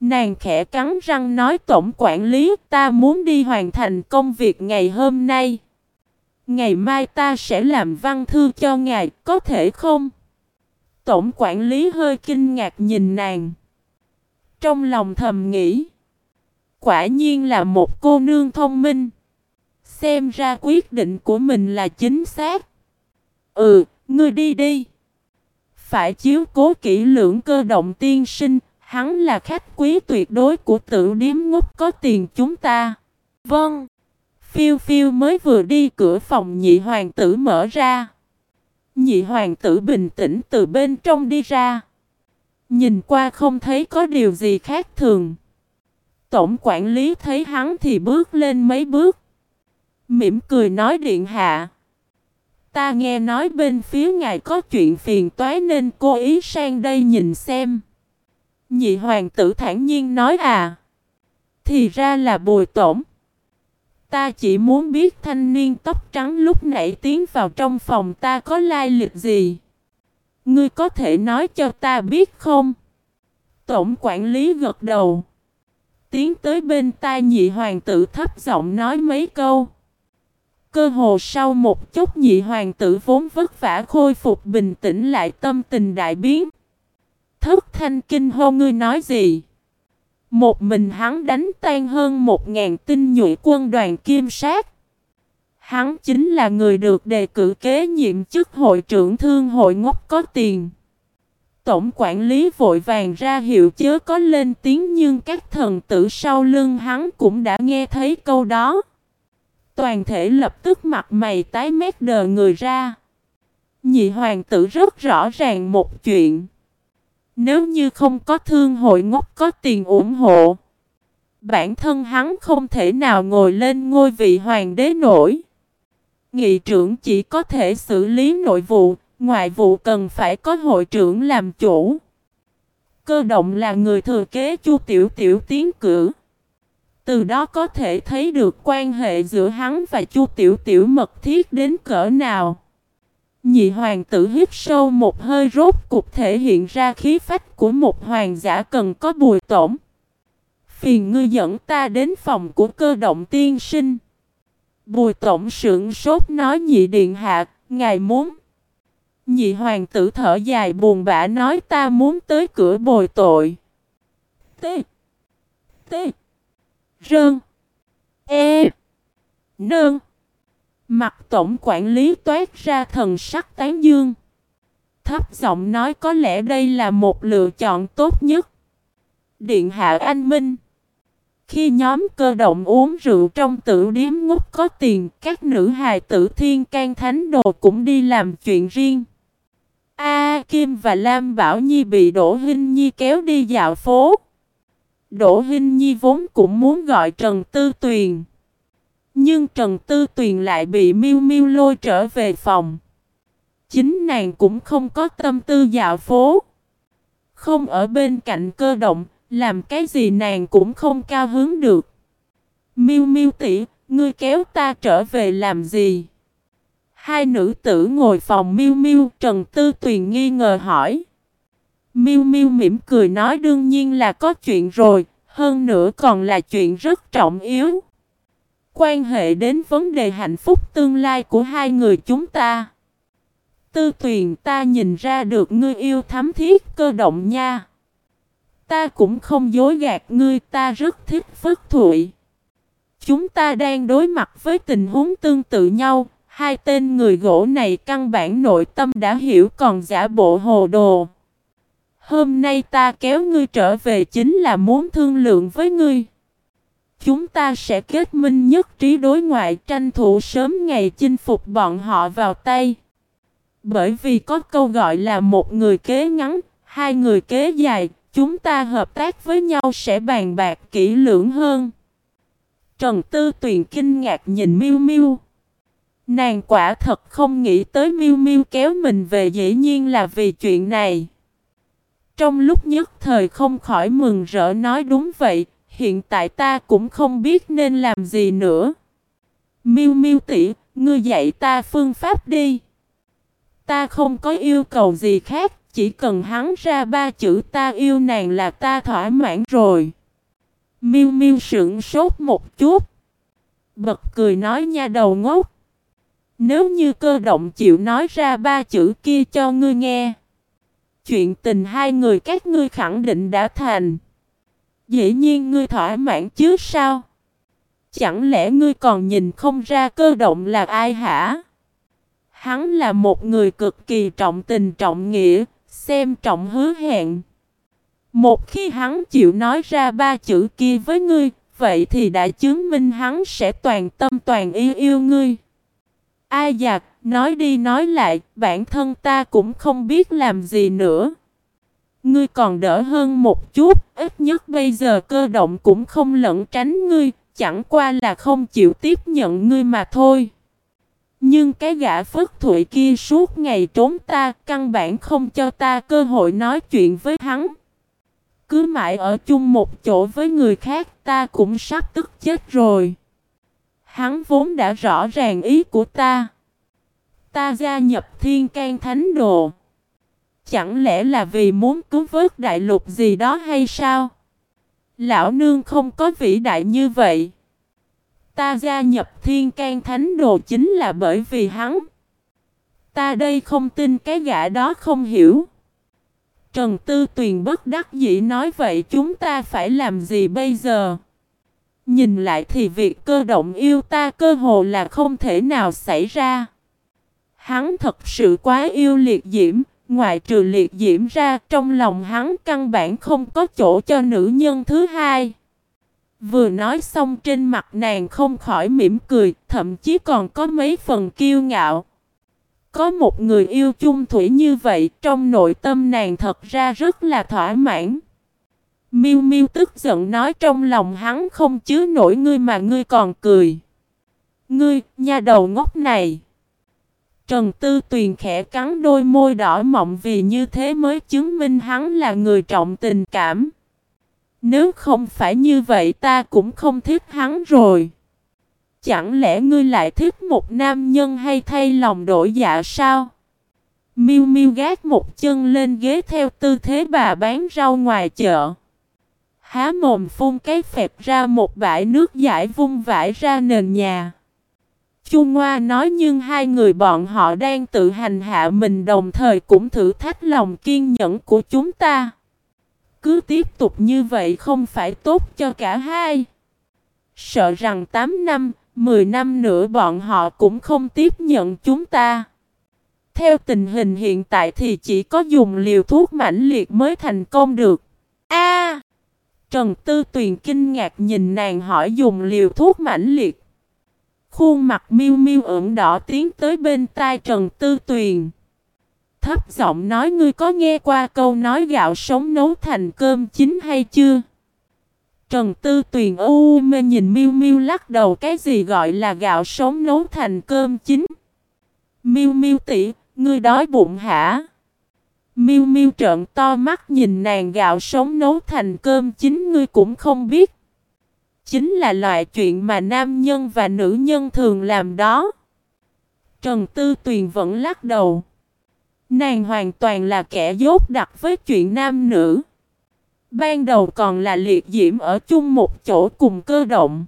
Nàng khẽ cắn răng nói tổng quản lý ta muốn đi hoàn thành công việc ngày hôm nay. Ngày mai ta sẽ làm văn thư cho ngài, có thể không? Tổng quản lý hơi kinh ngạc nhìn nàng. Trong lòng thầm nghĩ. Quả nhiên là một cô nương thông minh. Xem ra quyết định của mình là chính xác. Ừ, ngươi đi đi. Phải chiếu cố kỹ lưỡng cơ động tiên sinh, hắn là khách quý tuyệt đối của tự điếm ngốc có tiền chúng ta. Vâng. Phiêu phiêu mới vừa đi cửa phòng nhị hoàng tử mở ra. Nhị hoàng tử bình tĩnh từ bên trong đi ra. Nhìn qua không thấy có điều gì khác thường. Tổng quản lý thấy hắn thì bước lên mấy bước. Mỉm cười nói điện hạ. Ta nghe nói bên phía ngài có chuyện phiền toái nên cố ý sang đây nhìn xem. Nhị hoàng tử thản nhiên nói à. Thì ra là bùi tổng Ta chỉ muốn biết thanh niên tóc trắng lúc nãy tiến vào trong phòng ta có lai lịch gì. Ngươi có thể nói cho ta biết không? Tổng quản lý gật đầu. Tiến tới bên tai nhị hoàng tử thấp giọng nói mấy câu. Cơ hồ sau một chút nhị hoàng tử vốn vất vả khôi phục bình tĩnh lại tâm tình đại biến. Thất thanh kinh hô ngươi nói gì? Một mình hắn đánh tan hơn một ngàn tinh nhuệ quân đoàn kim sát. Hắn chính là người được đề cử kế nhiệm chức hội trưởng thương hội ngốc có tiền. Tổng quản lý vội vàng ra hiệu chớ có lên tiếng nhưng các thần tử sau lưng hắn cũng đã nghe thấy câu đó. Toàn thể lập tức mặt mày tái mét đờ người ra. Nhị hoàng tử rất rõ ràng một chuyện. Nếu như không có thương hội ngốc có tiền ủng hộ. Bản thân hắn không thể nào ngồi lên ngôi vị hoàng đế nổi. Nghị trưởng chỉ có thể xử lý nội vụ, ngoại vụ cần phải có hội trưởng làm chủ. Cơ động là người thừa kế chu tiểu tiểu tiến cử. Từ đó có thể thấy được quan hệ giữa hắn và Chu Tiểu Tiểu mật thiết đến cỡ nào. Nhị hoàng tử hít sâu một hơi rốt cục thể hiện ra khí phách của một hoàng giả cần có bùi tổn. Phiền ngươi dẫn ta đến phòng của cơ động tiên sinh. Bùi tổng sưởng sốt nói nhị điện hạ, ngài muốn. Nhị hoàng tử thở dài buồn bã nói ta muốn tới cửa bồi tội. T. T. Rơn. E. Nơn. Mặt tổng quản lý toát ra thần sắc tán dương. Thấp giọng nói có lẽ đây là một lựa chọn tốt nhất. Điện hạ anh Minh. Khi nhóm cơ động uống rượu trong tử điếm ngút có tiền, các nữ hài tử thiên can thánh đồ cũng đi làm chuyện riêng. A Kim và Lam Bảo Nhi bị Đỗ Hinh Nhi kéo đi dạo phố. Đỗ Hinh Nhi vốn cũng muốn gọi Trần Tư Tuyền. Nhưng Trần Tư Tuyền lại bị miu miu lôi trở về phòng. Chính nàng cũng không có tâm tư dạo phố. Không ở bên cạnh cơ động, làm cái gì nàng cũng không cao hứng được. miu miu tỷ, ngươi kéo ta trở về làm gì? Hai nữ tử ngồi phòng miu miu Trần Tư Tuyền nghi ngờ hỏi. miu miu mỉm cười nói đương nhiên là có chuyện rồi, hơn nữa còn là chuyện rất trọng yếu. Quan hệ đến vấn đề hạnh phúc tương lai của hai người chúng ta. Tư Tuyền ta nhìn ra được ngươi yêu thắm thiết cơ động nha. Ta cũng không dối gạt ngươi ta rất thích Phất Thụy. Chúng ta đang đối mặt với tình huống tương tự nhau, Hai tên người gỗ này căn bản nội tâm đã hiểu còn giả bộ hồ đồ. Hôm nay ta kéo ngươi trở về chính là muốn thương lượng với ngươi. Chúng ta sẽ kết minh nhất trí đối ngoại tranh thủ sớm ngày chinh phục bọn họ vào tay. Bởi vì có câu gọi là một người kế ngắn, hai người kế dài, chúng ta hợp tác với nhau sẽ bàn bạc kỹ lưỡng hơn. Trần Tư Tuyền kinh ngạc nhìn Miu Miu. Nàng quả thật không nghĩ tới miêu miêu kéo mình về dĩ nhiên là vì chuyện này. Trong lúc nhất thời không khỏi mừng rỡ nói đúng vậy, hiện tại ta cũng không biết nên làm gì nữa. Miu miu tỷ, ngươi dạy ta phương pháp đi. Ta không có yêu cầu gì khác, chỉ cần hắn ra ba chữ ta yêu nàng là ta thỏa mãn rồi. Miu miu sững sốt một chút. Bật cười nói nha đầu ngốc. Nếu như cơ động chịu nói ra ba chữ kia cho ngươi nghe. Chuyện tình hai người các ngươi khẳng định đã thành. Dĩ nhiên ngươi thỏa mãn chứ sao? Chẳng lẽ ngươi còn nhìn không ra cơ động là ai hả? Hắn là một người cực kỳ trọng tình trọng nghĩa, xem trọng hứa hẹn. Một khi hắn chịu nói ra ba chữ kia với ngươi, vậy thì đã chứng minh hắn sẽ toàn tâm toàn ý yêu ngươi. Ai giặc, nói đi nói lại, bản thân ta cũng không biết làm gì nữa. Ngươi còn đỡ hơn một chút, ít nhất bây giờ cơ động cũng không lẫn tránh ngươi, chẳng qua là không chịu tiếp nhận ngươi mà thôi. Nhưng cái gã phất thụy kia suốt ngày trốn ta, căn bản không cho ta cơ hội nói chuyện với hắn. Cứ mãi ở chung một chỗ với người khác ta cũng sắp tức chết rồi. Hắn vốn đã rõ ràng ý của ta. Ta gia nhập thiên can thánh đồ. Chẳng lẽ là vì muốn cứu vớt đại lục gì đó hay sao? Lão nương không có vĩ đại như vậy. Ta gia nhập thiên can thánh đồ chính là bởi vì hắn. Ta đây không tin cái gã đó không hiểu. Trần Tư Tuyền bất đắc dĩ nói vậy chúng ta phải làm gì bây giờ? Nhìn lại thì việc cơ động yêu ta cơ hồ là không thể nào xảy ra. Hắn thật sự quá yêu liệt diễm, ngoại trừ liệt diễm ra trong lòng hắn căn bản không có chỗ cho nữ nhân thứ hai. Vừa nói xong trên mặt nàng không khỏi mỉm cười, thậm chí còn có mấy phần kiêu ngạo. Có một người yêu chung thủy như vậy, trong nội tâm nàng thật ra rất là thỏa mãn. Miu Miu tức giận nói trong lòng hắn không chứa nổi ngươi mà ngươi còn cười. Ngươi, nha đầu ngốc này. Trần Tư Tuyền khẽ cắn đôi môi đỏ mọng vì như thế mới chứng minh hắn là người trọng tình cảm. Nếu không phải như vậy ta cũng không thích hắn rồi. Chẳng lẽ ngươi lại thích một nam nhân hay thay lòng đổi dạ sao? Miu Miu gác một chân lên ghế theo tư thế bà bán rau ngoài chợ. Há mồm phun cái phẹt ra một bãi nước giải vung vãi ra nền nhà. Chu Ngoa nói nhưng hai người bọn họ đang tự hành hạ mình đồng thời cũng thử thách lòng kiên nhẫn của chúng ta. Cứ tiếp tục như vậy không phải tốt cho cả hai. Sợ rằng 8 năm, 10 năm nữa bọn họ cũng không tiếp nhận chúng ta. Theo tình hình hiện tại thì chỉ có dùng liều thuốc mãnh liệt mới thành công được. A! Trần Tư Tuyền kinh ngạc nhìn nàng hỏi dùng liều thuốc mãnh liệt. Khuôn mặt miêu miêu ửng đỏ tiến tới bên tai Trần Tư Tuyền. Thấp giọng nói ngươi có nghe qua câu nói gạo sống nấu thành cơm chín hay chưa? Trần Tư Tuyền u mê nhìn miêu miêu lắc đầu cái gì gọi là gạo sống nấu thành cơm chín. Miêu miêu tỷ, ngươi đói bụng hả? Miêu miêu trợn to mắt nhìn nàng gạo sống nấu thành cơm chín ngươi cũng không biết. Chính là loại chuyện mà nam nhân và nữ nhân thường làm đó. Trần Tư Tuyền vẫn lắc đầu. Nàng hoàn toàn là kẻ dốt đặc với chuyện nam nữ. Ban đầu còn là liệt diễm ở chung một chỗ cùng cơ động.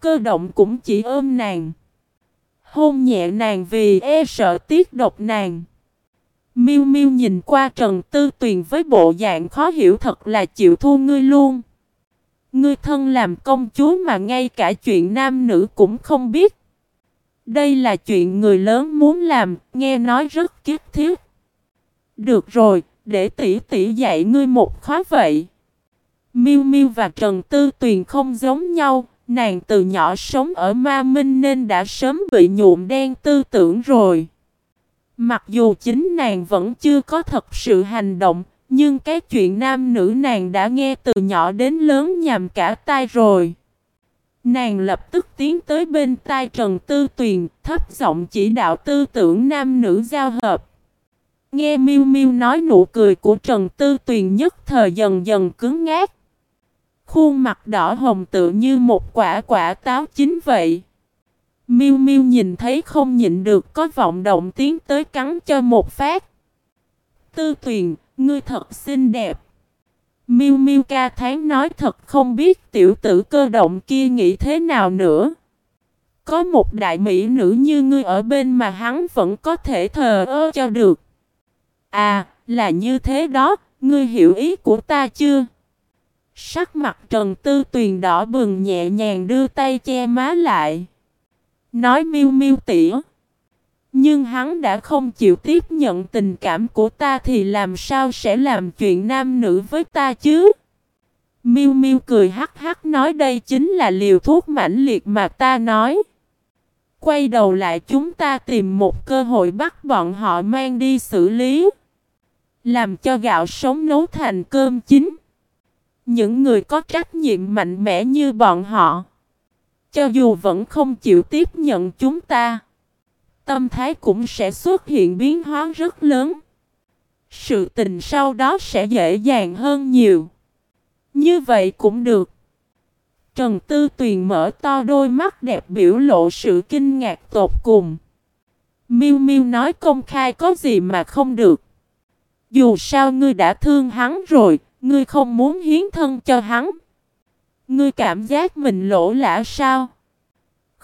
Cơ động cũng chỉ ôm nàng. Hôn nhẹ nàng vì e sợ tiết độc nàng. Miu Miu nhìn qua Trần Tư Tuyền với bộ dạng khó hiểu thật là chịu thua ngươi luôn. Ngươi thân làm công chúa mà ngay cả chuyện nam nữ cũng không biết. Đây là chuyện người lớn muốn làm, nghe nói rất kiếp thiết. Được rồi, để tỷ tỷ dạy ngươi một khóa vậy. Miu Miu và Trần Tư Tuyền không giống nhau, nàng từ nhỏ sống ở Ma Minh nên đã sớm bị nhuộm đen tư tưởng rồi. Mặc dù chính nàng vẫn chưa có thật sự hành động, nhưng cái chuyện nam nữ nàng đã nghe từ nhỏ đến lớn nhằm cả tai rồi. Nàng lập tức tiến tới bên tai Trần Tư Tuyền, thấp giọng chỉ đạo tư tưởng nam nữ giao hợp. Nghe miêu miêu nói nụ cười của Trần Tư Tuyền nhất thời dần dần cứng ngát. Khuôn mặt đỏ hồng tự như một quả quả táo chín vậy. Miu Miu nhìn thấy không nhịn được có vọng động tiến tới cắn cho một phát. Tư Tuyền, ngươi thật xinh đẹp. Miu Miu ca tháng nói thật không biết tiểu tử cơ động kia nghĩ thế nào nữa. Có một đại mỹ nữ như ngươi ở bên mà hắn vẫn có thể thờ ơ cho được. À, là như thế đó, ngươi hiểu ý của ta chưa? Sắc mặt Trần Tư Tuyền đỏ bừng nhẹ nhàng đưa tay che má lại. Nói miêu miêu tỉa. Nhưng hắn đã không chịu tiếp nhận tình cảm của ta thì làm sao sẽ làm chuyện nam nữ với ta chứ? Miu Miu cười hắc hắc nói đây chính là liều thuốc mãnh liệt mà ta nói. Quay đầu lại chúng ta tìm một cơ hội bắt bọn họ mang đi xử lý. Làm cho gạo sống nấu thành cơm chín. Những người có trách nhiệm mạnh mẽ như bọn họ. Cho dù vẫn không chịu tiếp nhận chúng ta. Tâm thái cũng sẽ xuất hiện biến hóa rất lớn. Sự tình sau đó sẽ dễ dàng hơn nhiều. Như vậy cũng được. Trần Tư Tuyền mở to đôi mắt đẹp biểu lộ sự kinh ngạc tột cùng. Miu Miu nói công khai có gì mà không được. Dù sao ngươi đã thương hắn rồi, ngươi không muốn hiến thân cho hắn. Ngươi cảm giác mình lỗ lã sao?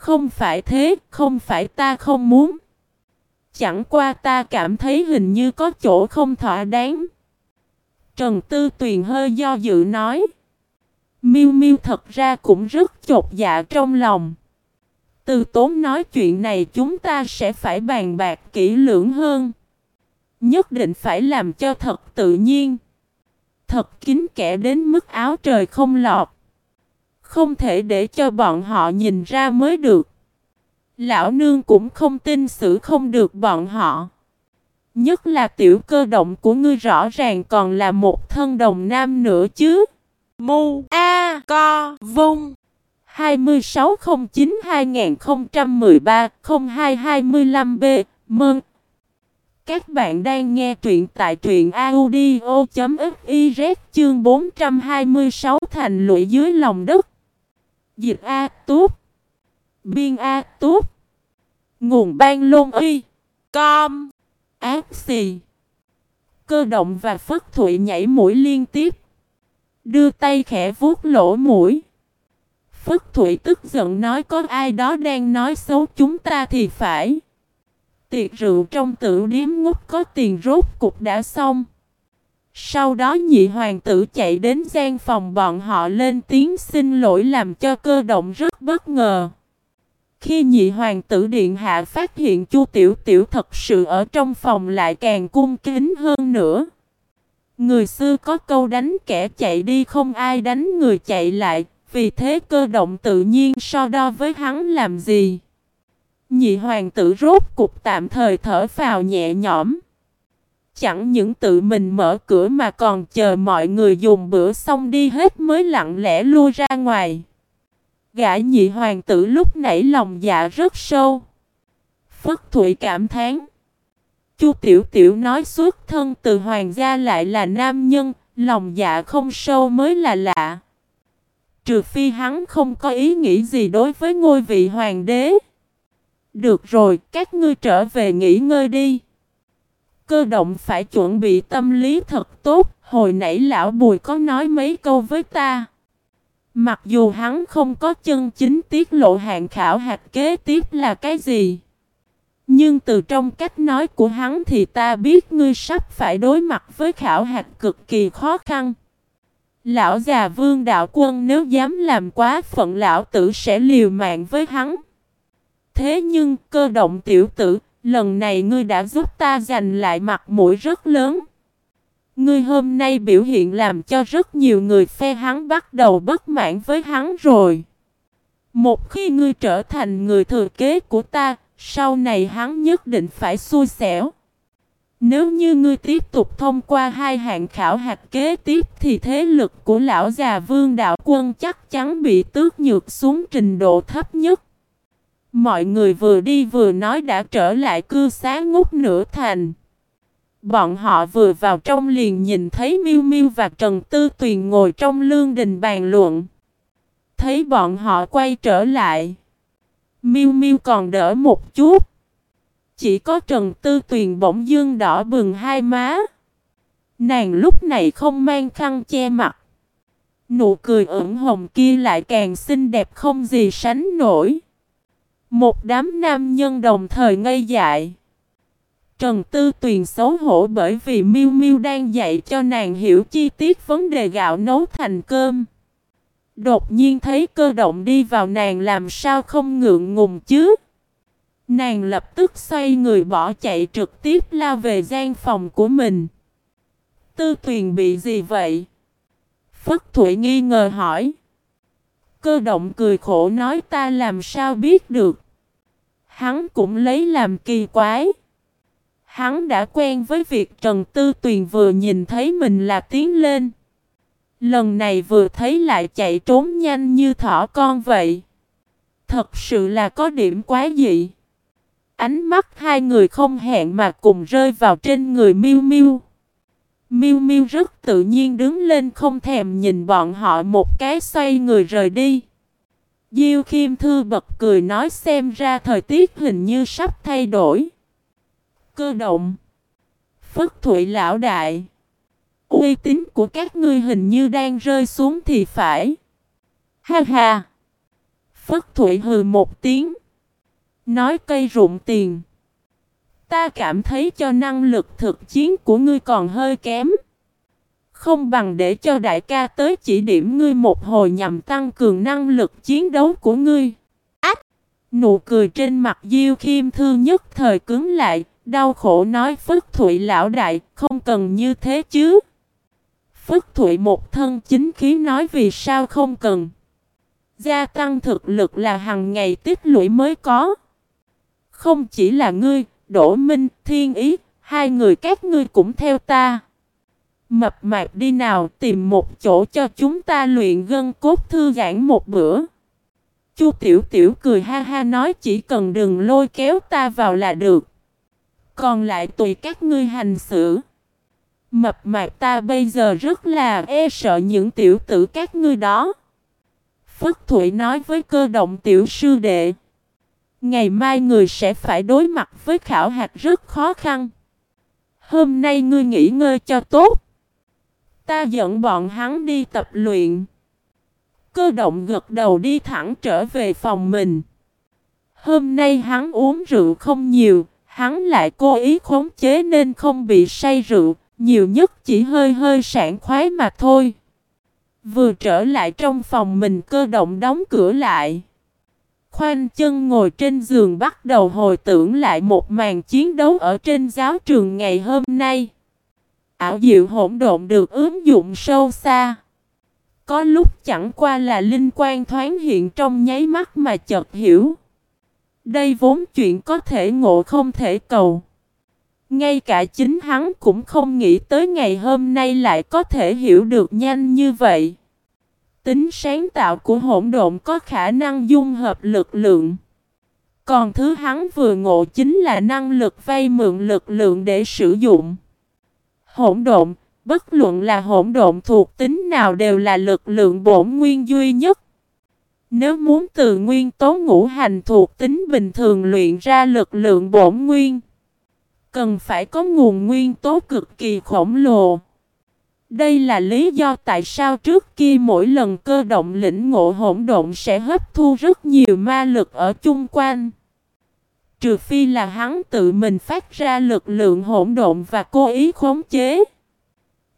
Không phải thế, không phải ta không muốn. Chẳng qua ta cảm thấy hình như có chỗ không thỏa đáng. Trần Tư Tuyền hơi do dự nói. Miu Miu thật ra cũng rất chột dạ trong lòng. Từ tốn nói chuyện này chúng ta sẽ phải bàn bạc kỹ lưỡng hơn. Nhất định phải làm cho thật tự nhiên. Thật kín kẽ đến mức áo trời không lọt. Không thể để cho bọn họ nhìn ra mới được. Lão nương cũng không tin xử không được bọn họ. Nhất là tiểu cơ động của ngươi rõ ràng còn là một thân đồng nam nữa chứ. Mu A Co Vung 2609-2013-0225B Mơn Các bạn đang nghe truyện tại truyện audio.fiz chương 426 thành lụy dưới lòng đất. Dịch A Túp. Biên A Túp. Nguồn ban lôn y. Com. Ác xì. Cơ động và phất thụy nhảy mũi liên tiếp. Đưa tay khẽ vuốt lỗ mũi. Phất thụy tức giận nói có ai đó đang nói xấu chúng ta thì phải. Tiệc rượu trong tự điếm ngút có tiền rốt cục đã xong. Sau đó nhị hoàng tử chạy đến gian phòng bọn họ lên tiếng xin lỗi làm cho cơ động rất bất ngờ. Khi nhị hoàng tử điện hạ phát hiện chu tiểu tiểu thật sự ở trong phòng lại càng cung kính hơn nữa. Người xưa có câu đánh kẻ chạy đi không ai đánh người chạy lại, vì thế cơ động tự nhiên so đo với hắn làm gì. Nhị hoàng tử rốt cục tạm thời thở vào nhẹ nhõm. Chẳng những tự mình mở cửa mà còn chờ mọi người dùng bữa xong đi hết mới lặng lẽ lui ra ngoài. Gã nhị hoàng tử lúc nãy lòng dạ rất sâu. Phất Thụy cảm thán. Chu Tiểu Tiểu nói xuất thân từ hoàng gia lại là nam nhân, lòng dạ không sâu mới là lạ. Trừ phi hắn không có ý nghĩ gì đối với ngôi vị hoàng đế. Được rồi, các ngươi trở về nghỉ ngơi đi. Cơ động phải chuẩn bị tâm lý thật tốt, hồi nãy lão Bùi có nói mấy câu với ta. Mặc dù hắn không có chân chính tiết lộ hạn khảo hạt kế tiếp là cái gì. Nhưng từ trong cách nói của hắn thì ta biết ngươi sắp phải đối mặt với khảo hạt cực kỳ khó khăn. Lão già vương đạo quân nếu dám làm quá phận lão tử sẽ liều mạng với hắn. Thế nhưng cơ động tiểu tử, lần này ngươi đã giúp ta giành lại mặt mũi rất lớn. Ngươi hôm nay biểu hiện làm cho rất nhiều người phe hắn bắt đầu bất mãn với hắn rồi. Một khi ngươi trở thành người thừa kế của ta, sau này hắn nhất định phải xui xẻo. Nếu như ngươi tiếp tục thông qua hai hạng khảo hạt kế tiếp thì thế lực của lão già vương đạo quân chắc chắn bị tước nhược xuống trình độ thấp nhất. Mọi người vừa đi vừa nói đã trở lại cư xá ngút nửa thành. Bọn họ vừa vào trong liền nhìn thấy Miêu Miêu và Trần Tư Tuyền ngồi trong lương đình bàn luận. Thấy bọn họ quay trở lại. Miêu Miêu còn đỡ một chút. Chỉ có Trần Tư Tuyền bỗng dương đỏ bừng hai má. Nàng lúc này không mang khăn che mặt. Nụ cười ửng hồng kia lại càng xinh đẹp không gì sánh nổi. Một đám nam nhân đồng thời ngây dại. Trần Tư Tuyền xấu hổ bởi vì Miu Miu đang dạy cho nàng hiểu chi tiết vấn đề gạo nấu thành cơm. Đột nhiên thấy cơ động đi vào nàng làm sao không ngượng ngùng chứ. Nàng lập tức xoay người bỏ chạy trực tiếp lao về gian phòng của mình. Tư Tuyền bị gì vậy? Phất Thụy nghi ngờ hỏi. Cơ động cười khổ nói ta làm sao biết được. Hắn cũng lấy làm kỳ quái. Hắn đã quen với việc Trần Tư Tuyền vừa nhìn thấy mình là tiến lên. Lần này vừa thấy lại chạy trốn nhanh như thỏ con vậy. Thật sự là có điểm quá dị. Ánh mắt hai người không hẹn mà cùng rơi vào trên người Miu Miu. Miu Miu rất tự nhiên đứng lên không thèm nhìn bọn họ một cái xoay người rời đi. Diêu Khiêm Thư bật cười nói xem ra thời tiết hình như sắp thay đổi. Cơ động. Phất Thụy lão đại. Uy tín của các ngươi hình như đang rơi xuống thì phải. Ha ha. Phất Thụy hừ một tiếng. Nói cây rụng tiền. Ta cảm thấy cho năng lực thực chiến của ngươi còn hơi kém. Không bằng để cho đại ca tới chỉ điểm ngươi một hồi nhằm tăng cường năng lực chiến đấu của ngươi. Ách! Nụ cười trên mặt Diêu Khiêm Thư nhất thời cứng lại, đau khổ nói Phất Thụy lão đại, không cần như thế chứ. Phất Thụy một thân chính khí nói vì sao không cần. Gia tăng thực lực là hàng ngày tích lũy mới có. Không chỉ là ngươi, Đỗ Minh, Thiên Ý, hai người các ngươi cũng theo ta. Mập mạp đi nào tìm một chỗ cho chúng ta luyện gân cốt thư giãn một bữa. Chu Tiểu Tiểu cười ha ha nói chỉ cần đừng lôi kéo ta vào là được. Còn lại tùy các ngươi hành xử. Mập mạp ta bây giờ rất là e sợ những tiểu tử các ngươi đó. Phất Thụy nói với cơ động tiểu sư đệ. Ngày mai người sẽ phải đối mặt với khảo hạt rất khó khăn. Hôm nay ngươi nghỉ ngơi cho tốt. Ta dẫn bọn hắn đi tập luyện. Cơ động gật đầu đi thẳng trở về phòng mình. Hôm nay hắn uống rượu không nhiều, hắn lại cố ý khống chế nên không bị say rượu, Nhiều nhất chỉ hơi hơi sảng khoái mà thôi. Vừa trở lại trong phòng mình cơ động đóng cửa lại. Khoanh chân ngồi trên giường bắt đầu hồi tưởng lại một màn chiến đấu ở trên giáo trường ngày hôm nay. Ảo diệu hỗn độn được ứng dụng sâu xa. Có lúc chẳng qua là linh quan thoáng hiện trong nháy mắt mà chợt hiểu. Đây vốn chuyện có thể ngộ không thể cầu. Ngay cả chính hắn cũng không nghĩ tới ngày hôm nay lại có thể hiểu được nhanh như vậy. Tính sáng tạo của hỗn độn có khả năng dung hợp lực lượng. Còn thứ hắn vừa ngộ chính là năng lực vay mượn lực lượng để sử dụng. Hỗn độn, bất luận là hỗn độn thuộc tính nào đều là lực lượng bổn nguyên duy nhất. Nếu muốn từ nguyên tố ngũ hành thuộc tính bình thường luyện ra lực lượng bổn nguyên, cần phải có nguồn nguyên tố cực kỳ khổng lồ. Đây là lý do tại sao trước kia mỗi lần cơ động lĩnh ngộ hỗn độn sẽ hấp thu rất nhiều ma lực ở chung quanh. Trừ phi là hắn tự mình phát ra lực lượng hỗn độn và cố ý khống chế.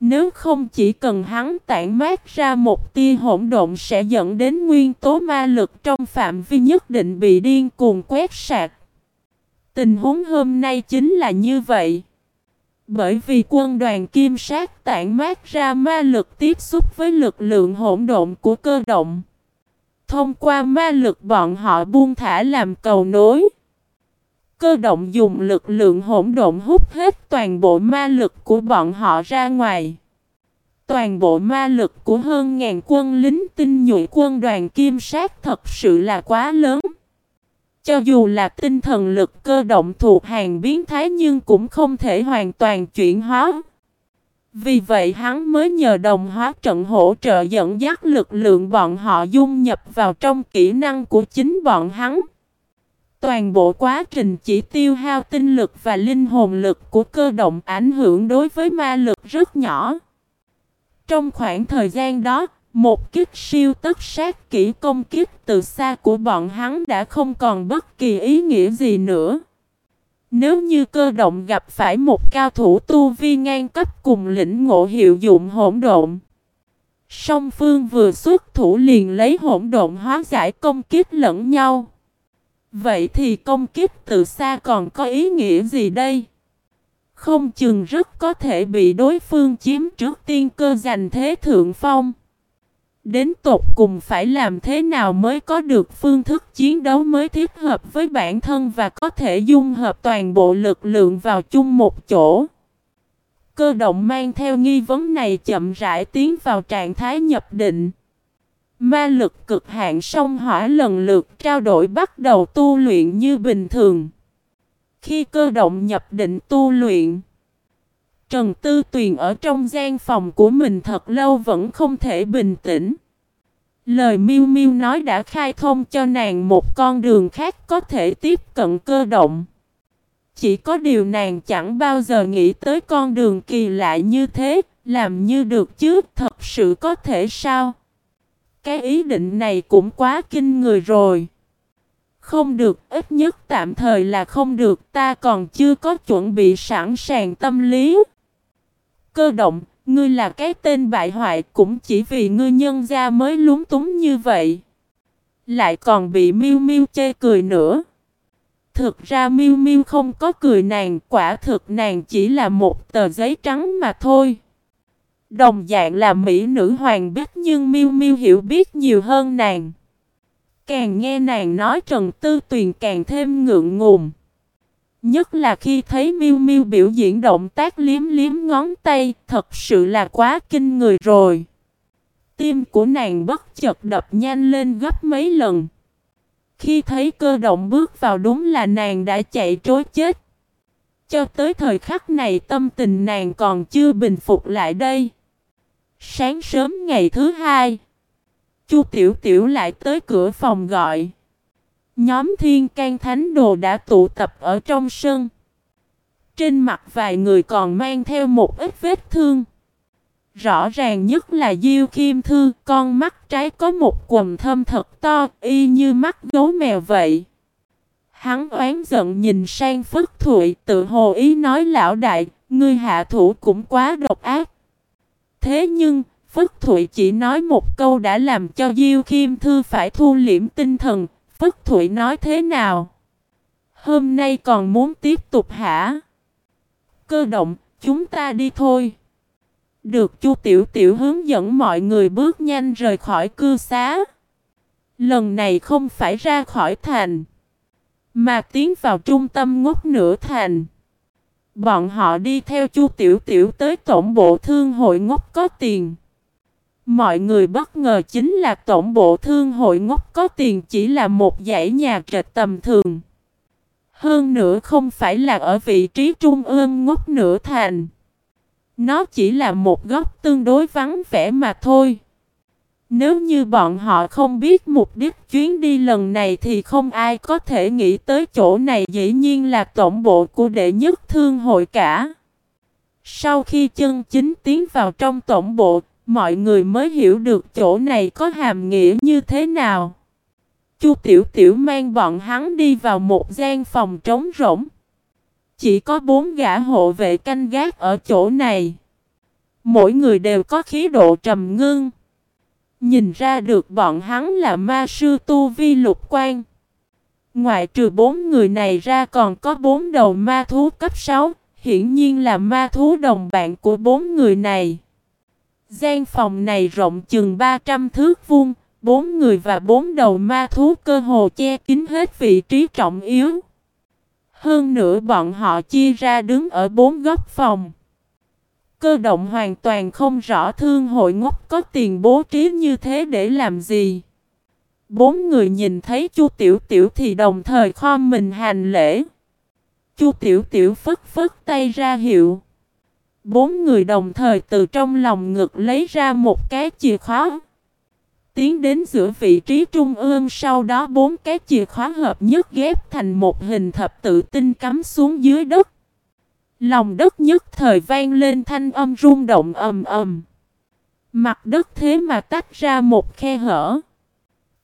Nếu không chỉ cần hắn tản mát ra một tia hỗn độn sẽ dẫn đến nguyên tố ma lực trong phạm vi nhất định bị điên cuồng quét sạc. Tình huống hôm nay chính là như vậy. Bởi vì quân đoàn kim sát tản mát ra ma lực tiếp xúc với lực lượng hỗn độn của cơ động. Thông qua ma lực bọn họ buông thả làm cầu nối. Cơ động dùng lực lượng hỗn độn hút hết toàn bộ ma lực của bọn họ ra ngoài. Toàn bộ ma lực của hơn ngàn quân lính tinh nhuệ quân đoàn kim sát thật sự là quá lớn. Cho dù là tinh thần lực cơ động thuộc hàng biến thái nhưng cũng không thể hoàn toàn chuyển hóa. Vì vậy hắn mới nhờ đồng hóa trận hỗ trợ dẫn dắt lực lượng bọn họ dung nhập vào trong kỹ năng của chính bọn hắn. Toàn bộ quá trình chỉ tiêu hao tinh lực và linh hồn lực của cơ động ảnh hưởng đối với ma lực rất nhỏ. Trong khoảng thời gian đó, một kích siêu tất sát kỹ công kích từ xa của bọn hắn đã không còn bất kỳ ý nghĩa gì nữa. Nếu như cơ động gặp phải một cao thủ tu vi ngang cấp cùng lĩnh ngộ hiệu dụng hỗn độn. Song phương vừa xuất thủ liền lấy hỗn độn hóa giải công kích lẫn nhau. Vậy thì công kích từ xa còn có ý nghĩa gì đây? Không chừng rất có thể bị đối phương chiếm trước tiên cơ giành thế thượng phong. Đến tột cùng phải làm thế nào mới có được phương thức chiến đấu mới thích hợp với bản thân và có thể dung hợp toàn bộ lực lượng vào chung một chỗ. Cơ động mang theo nghi vấn này chậm rãi tiến vào trạng thái nhập định. Ma lực cực hạn sông hỏa lần lượt trao đổi bắt đầu tu luyện như bình thường. Khi cơ động nhập định tu luyện, Trần Tư Tuyền ở trong gian phòng của mình thật lâu vẫn không thể bình tĩnh. Lời miêu miêu nói đã khai thông cho nàng một con đường khác có thể tiếp cận cơ động. Chỉ có điều nàng chẳng bao giờ nghĩ tới con đường kỳ lạ như thế, làm như được chứ, thật sự có thể sao? Cái ý định này cũng quá kinh người rồi. Không được, ít nhất tạm thời là không được, ta còn chưa có chuẩn bị sẵn sàng tâm lý. Cơ động, ngươi là cái tên bại hoại cũng chỉ vì ngươi nhân gia mới lúng túng như vậy. Lại còn bị miêu miêu chê cười nữa. Thực ra miêu miêu không có cười nàng, quả thực nàng chỉ là một tờ giấy trắng mà thôi. Đồng dạng là mỹ nữ hoàng biết nhưng miêu miêu hiểu biết nhiều hơn nàng. Càng nghe nàng nói Trần Tư Tuyền càng thêm ngượng ngùng. Nhất là khi thấy Miu Miu biểu diễn động tác liếm liếm ngón tay, thật sự là quá kinh người rồi. Tim của nàng bất chợt đập nhanh lên gấp mấy lần. Khi thấy cơ động bước vào đúng là nàng đã chạy trối chết. Cho tới thời khắc này tâm tình nàng còn chưa bình phục lại đây. Sáng sớm ngày thứ hai, Chu Tiểu Tiểu lại tới cửa phòng gọi. Nhóm thiên can thánh đồ đã tụ tập ở trong sân. Trên mặt vài người còn mang theo một ít vết thương. Rõ ràng nhất là Diêu Kim Thư, con mắt trái có một quầm thâm thật to, y như mắt gấu mèo vậy. Hắn oán giận nhìn sang Phất Thụy tự hồ ý nói lão đại, ngươi hạ thủ cũng quá độc ác. Thế nhưng, Phất Thụy chỉ nói một câu đã làm cho Diêu kim Thư phải thu liễm tinh thần. Phất Thụy nói thế nào? Hôm nay còn muốn tiếp tục hả? Cơ động, chúng ta đi thôi. Được Chu Tiểu Tiểu hướng dẫn mọi người bước nhanh rời khỏi cư xá. Lần này không phải ra khỏi thành, mà tiến vào trung tâm ngốc nửa thành. Bọn họ đi theo Chu Tiểu Tiểu tới tổng bộ thương hội ngốc có tiền. Mọi người bất ngờ chính là tổng bộ thương hội ngốc có tiền chỉ là một dãy nhà trệt tầm thường. Hơn nữa không phải là ở vị trí trung ương ngốc nửa thành. Nó chỉ là một góc tương đối vắng vẻ mà thôi. Nếu như bọn họ không biết mục đích chuyến đi lần này thì không ai có thể nghĩ tới chỗ này dĩ nhiên là tổng bộ của đệ nhất thương hội cả. Sau khi chân chính tiến vào trong tổng bộ, mọi người mới hiểu được chỗ này có hàm nghĩa như thế nào. Chu Tiểu Tiểu mang bọn hắn đi vào một gian phòng trống rỗng. Chỉ có bốn gã hộ vệ canh gác ở chỗ này. Mỗi người đều có khí độ trầm ngưng. Nhìn ra được bọn hắn là ma sư tu vi lục quan. Ngoại trừ bốn người này ra còn có bốn đầu ma thú cấp 6, hiển nhiên là ma thú đồng bạn của bốn người này. Gian phòng này rộng chừng 300 thước vuông, bốn người và bốn đầu ma thú cơ hồ che kín hết vị trí trọng yếu. Hơn nữa bọn họ chia ra đứng ở bốn góc phòng. Cơ động hoàn toàn không rõ thương hội ngốc có tiền bố trí như thế để làm gì. Bốn người nhìn thấy Chu Tiểu Tiểu thì đồng thời kho mình hành lễ. Chu Tiểu Tiểu phất phất tay ra hiệu. Bốn người đồng thời từ trong lòng ngực lấy ra một cái chìa khóa. Tiến đến giữa vị trí trung ương sau đó bốn cái chìa khóa hợp nhất ghép thành một hình thập tự tinh cắm xuống dưới đất. Lòng đất nhất thời vang lên thanh âm rung động ầm ầm. Mặt đất thế mà tách ra một khe hở.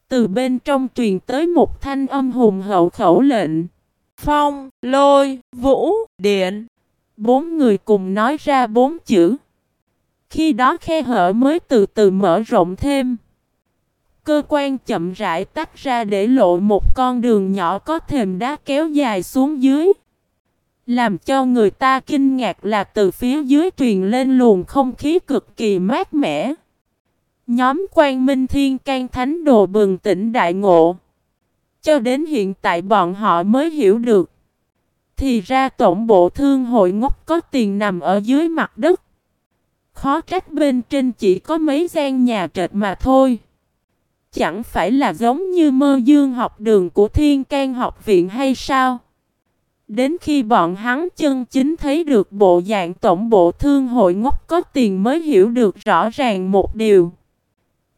Từ bên trong truyền tới một thanh âm hùng hậu khẩu lệnh. Phong, lôi, vũ, điện. Bốn người cùng nói ra bốn chữ. Khi đó khe hở mới từ từ mở rộng thêm. Cơ quan chậm rãi tách ra để lộ một con đường nhỏ có thềm đá kéo dài xuống dưới. Làm cho người ta kinh ngạc là từ phía dưới truyền lên luồng không khí cực kỳ mát mẻ. Nhóm quan minh thiên, can thánh đồ bừng tỉnh đại ngộ. Cho đến hiện tại bọn họ mới hiểu được. Thì ra tổng bộ thương hội ngốc có tiền nằm ở dưới mặt đất. Khó trách bên trên chỉ có mấy gian nhà trệt mà thôi. Chẳng phải là giống như mơ dương học đường của thiên can học viện hay sao? Đến khi bọn hắn chân chính thấy được bộ dạng tổng bộ thương hội ngốc có tiền mới hiểu được rõ ràng một điều.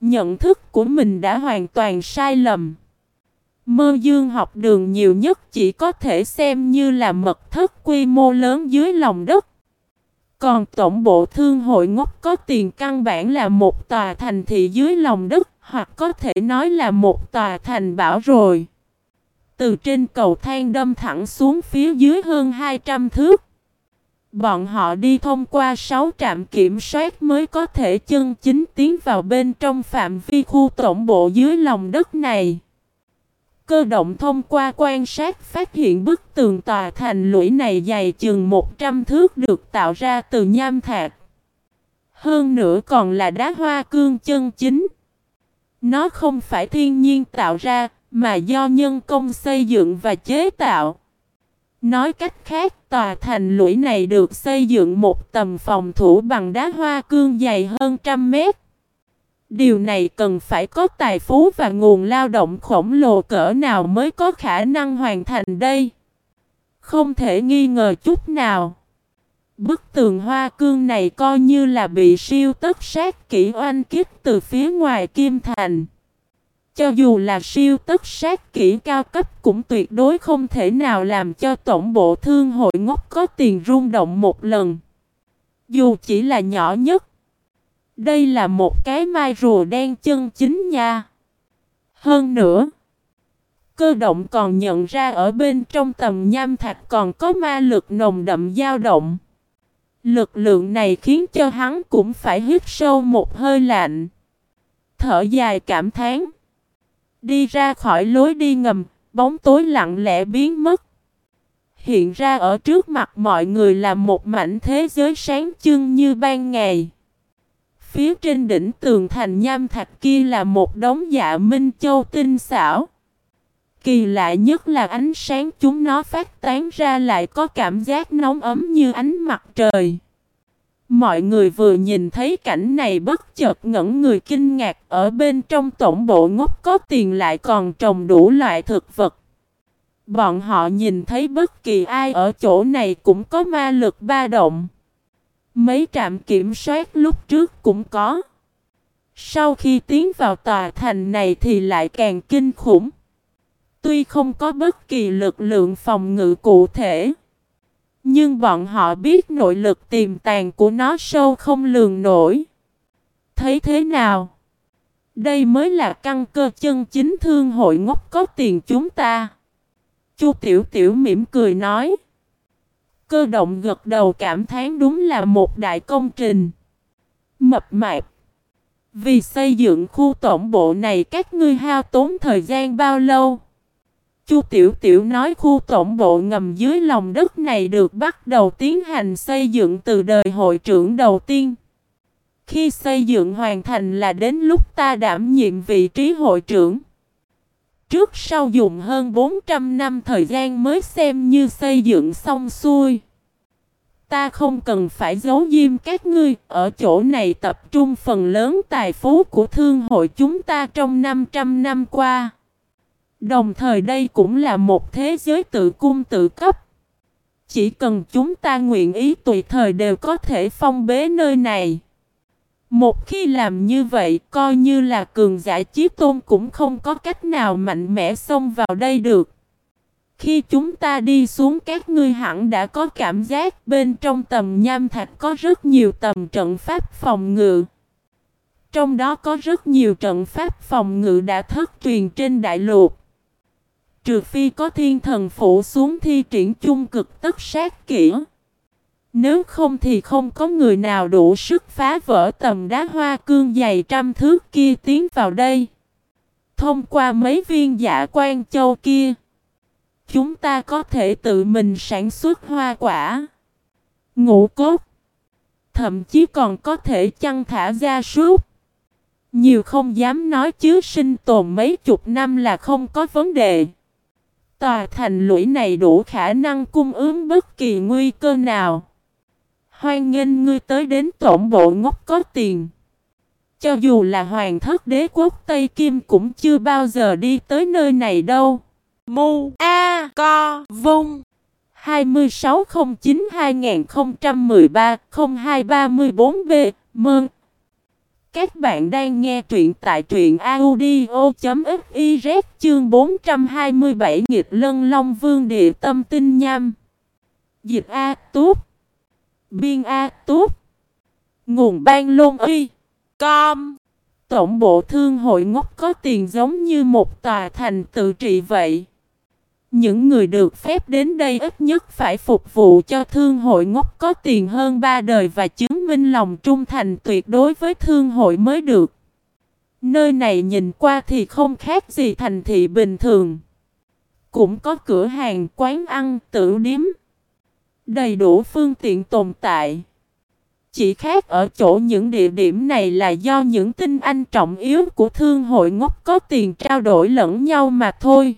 Nhận thức của mình đã hoàn toàn sai lầm. Mơ dương học đường nhiều nhất chỉ có thể xem như là mật thất quy mô lớn dưới lòng đất. Còn tổng bộ thương hội ngốc có tiền căn bản là một tòa thành thị dưới lòng đất, hoặc có thể nói là một tòa thành bảo rồi. Từ trên cầu thang đâm thẳng xuống phía dưới hơn 200 thước. Bọn họ đi thông qua 6 trạm kiểm soát mới có thể chân chính tiến vào bên trong phạm vi khu tổng bộ dưới lòng đất này. Cơ động thông qua quan sát phát hiện bức tường tòa thành lũy này dày chừng 100 thước được tạo ra từ nham thạch. Hơn nữa còn là đá hoa cương chân chính. Nó không phải thiên nhiên tạo ra, mà do nhân công xây dựng và chế tạo. Nói cách khác, tòa thành lũy này được xây dựng một tầm phòng thủ bằng đá hoa cương dày hơn trăm mét. Điều này cần phải có tài phú và nguồn lao động khổng lồ cỡ nào mới có khả năng hoàn thành đây. Không thể nghi ngờ chút nào. Bức tường hoa cương này coi như là bị siêu tất sát kỹ oanh kích từ phía ngoài kim thành. Cho dù là siêu tất sát kỹ cao cấp cũng tuyệt đối không thể nào làm cho tổng bộ thương hội ngốc có tiền rung động một lần. Dù chỉ là nhỏ nhất. Đây là một cái mai rùa đen chân chính nha. Hơn nữa. Cơ động còn nhận ra ở bên trong tầm nham thạch còn có ma lực nồng đậm dao động. Lực lượng này khiến cho hắn cũng phải hít sâu một hơi lạnh. Thở dài cảm thán. Đi ra khỏi lối đi ngầm, bóng tối lặng lẽ biến mất. Hiện ra ở trước mặt mọi người là một mảnh thế giới sáng trưng như ban ngày. Phía trên đỉnh tường thành nham thạch kia là một đống dạ minh châu tinh xảo. Kỳ lạ nhất là ánh sáng chúng nó phát tán ra lại có cảm giác nóng ấm như ánh mặt trời. Mọi người vừa nhìn thấy cảnh này bất chợt ngẩn người kinh ngạc, ở bên trong tổng bộ ngốc có tiền lại còn trồng đủ loại thực vật. Bọn họ nhìn thấy bất kỳ ai ở chỗ này cũng có ma lực ba động. Mấy trạm kiểm soát lúc trước cũng có. Sau khi tiến vào tòa thành này thì lại càng kinh khủng. Tuy không có bất kỳ lực lượng phòng ngự cụ thể. Nhưng bọn họ biết nội lực tiềm tàng của nó sâu không lường nổi. Thấy thế nào? Đây mới là căn cơ chân chính thương hội ngốc có tiền chúng ta. Chu Tiểu Tiểu mỉm cười nói. Cơ động gật đầu cảm thán đúng là một đại công trình. Mập mạp. Vì xây dựng khu tổng bộ này các ngươi hao tốn thời gian bao lâu? Chu Tiểu Tiểu nói khu tổng bộ ngầm dưới lòng đất này được bắt đầu tiến hành xây dựng từ đời hội trưởng đầu tiên. Khi xây dựng hoàn thành là đến lúc ta đảm nhiệm vị trí hội trưởng. Trước sau dùng hơn 400 năm thời gian mới xem như xây dựng xong xuôi. Ta không cần phải giấu diêm các ngươi, ở chỗ này tập trung phần lớn tài phú của thương hội chúng ta trong 500 năm qua. Đồng thời đây cũng là một thế giới tự cung tự cấp. Chỉ cần chúng ta nguyện ý tùy thời đều có thể phong bế nơi này. Một khi làm như vậy, coi như là cường giả chí tôn cũng không có cách nào mạnh mẽ xông vào đây được. Khi chúng ta đi xuống các ngươi hẳn đã có cảm giác bên trong tầm nham thạch có rất nhiều tầm trận pháp phòng ngự. Trong đó có rất nhiều trận pháp phòng ngự đã thất truyền trên đại lục. Trừ phi có thiên thần phụ xuống thi triển chung cực tất sát kỹ. Nếu không thì không có người nào đủ sức phá vỡ tầm đá hoa cương dày trăm thước kia tiến vào đây. Thông qua mấy viên giả quan châu kia, chúng ta có thể tự mình sản xuất hoa quả, ngũ cốt, thậm chí còn có thể chăn thả gia súc. Nhiều không dám nói chứ sinh tồn mấy chục năm là không có vấn đề. Tòa thành lũy này đủ khả năng cung ứng bất kỳ nguy cơ nào. Hoan nghênh ngươi tới đến tổng bộ ngốc có tiền. Cho dù là hoàng thất đế quốc Tây Kim cũng chưa bao giờ đi tới nơi này đâu. Mu A Co Vung. 2609-2013-0234B Mơn Các bạn đang nghe truyện tại truyện audio.fiz chương 427 nghịch lân long vương địa tâm tinh nham. Dịch A, túc. Biên A Túc Nguồn ban lôn uy Com Tổng bộ thương hội ngốc có tiền giống như một tòa thành tự trị vậy. Những người được phép đến đây ít nhất phải phục vụ cho thương hội ngốc có tiền hơn ba đời và chứng minh lòng trung thành tuyệt đối với thương hội mới được. Nơi này nhìn qua thì không khác gì thành thị bình thường. Cũng có cửa hàng, quán ăn, tử điếm. Đầy đủ phương tiện tồn tại. Chỉ khác ở chỗ những địa điểm này là do những tinh anh trọng yếu của thương hội ngốc có tiền trao đổi lẫn nhau mà thôi.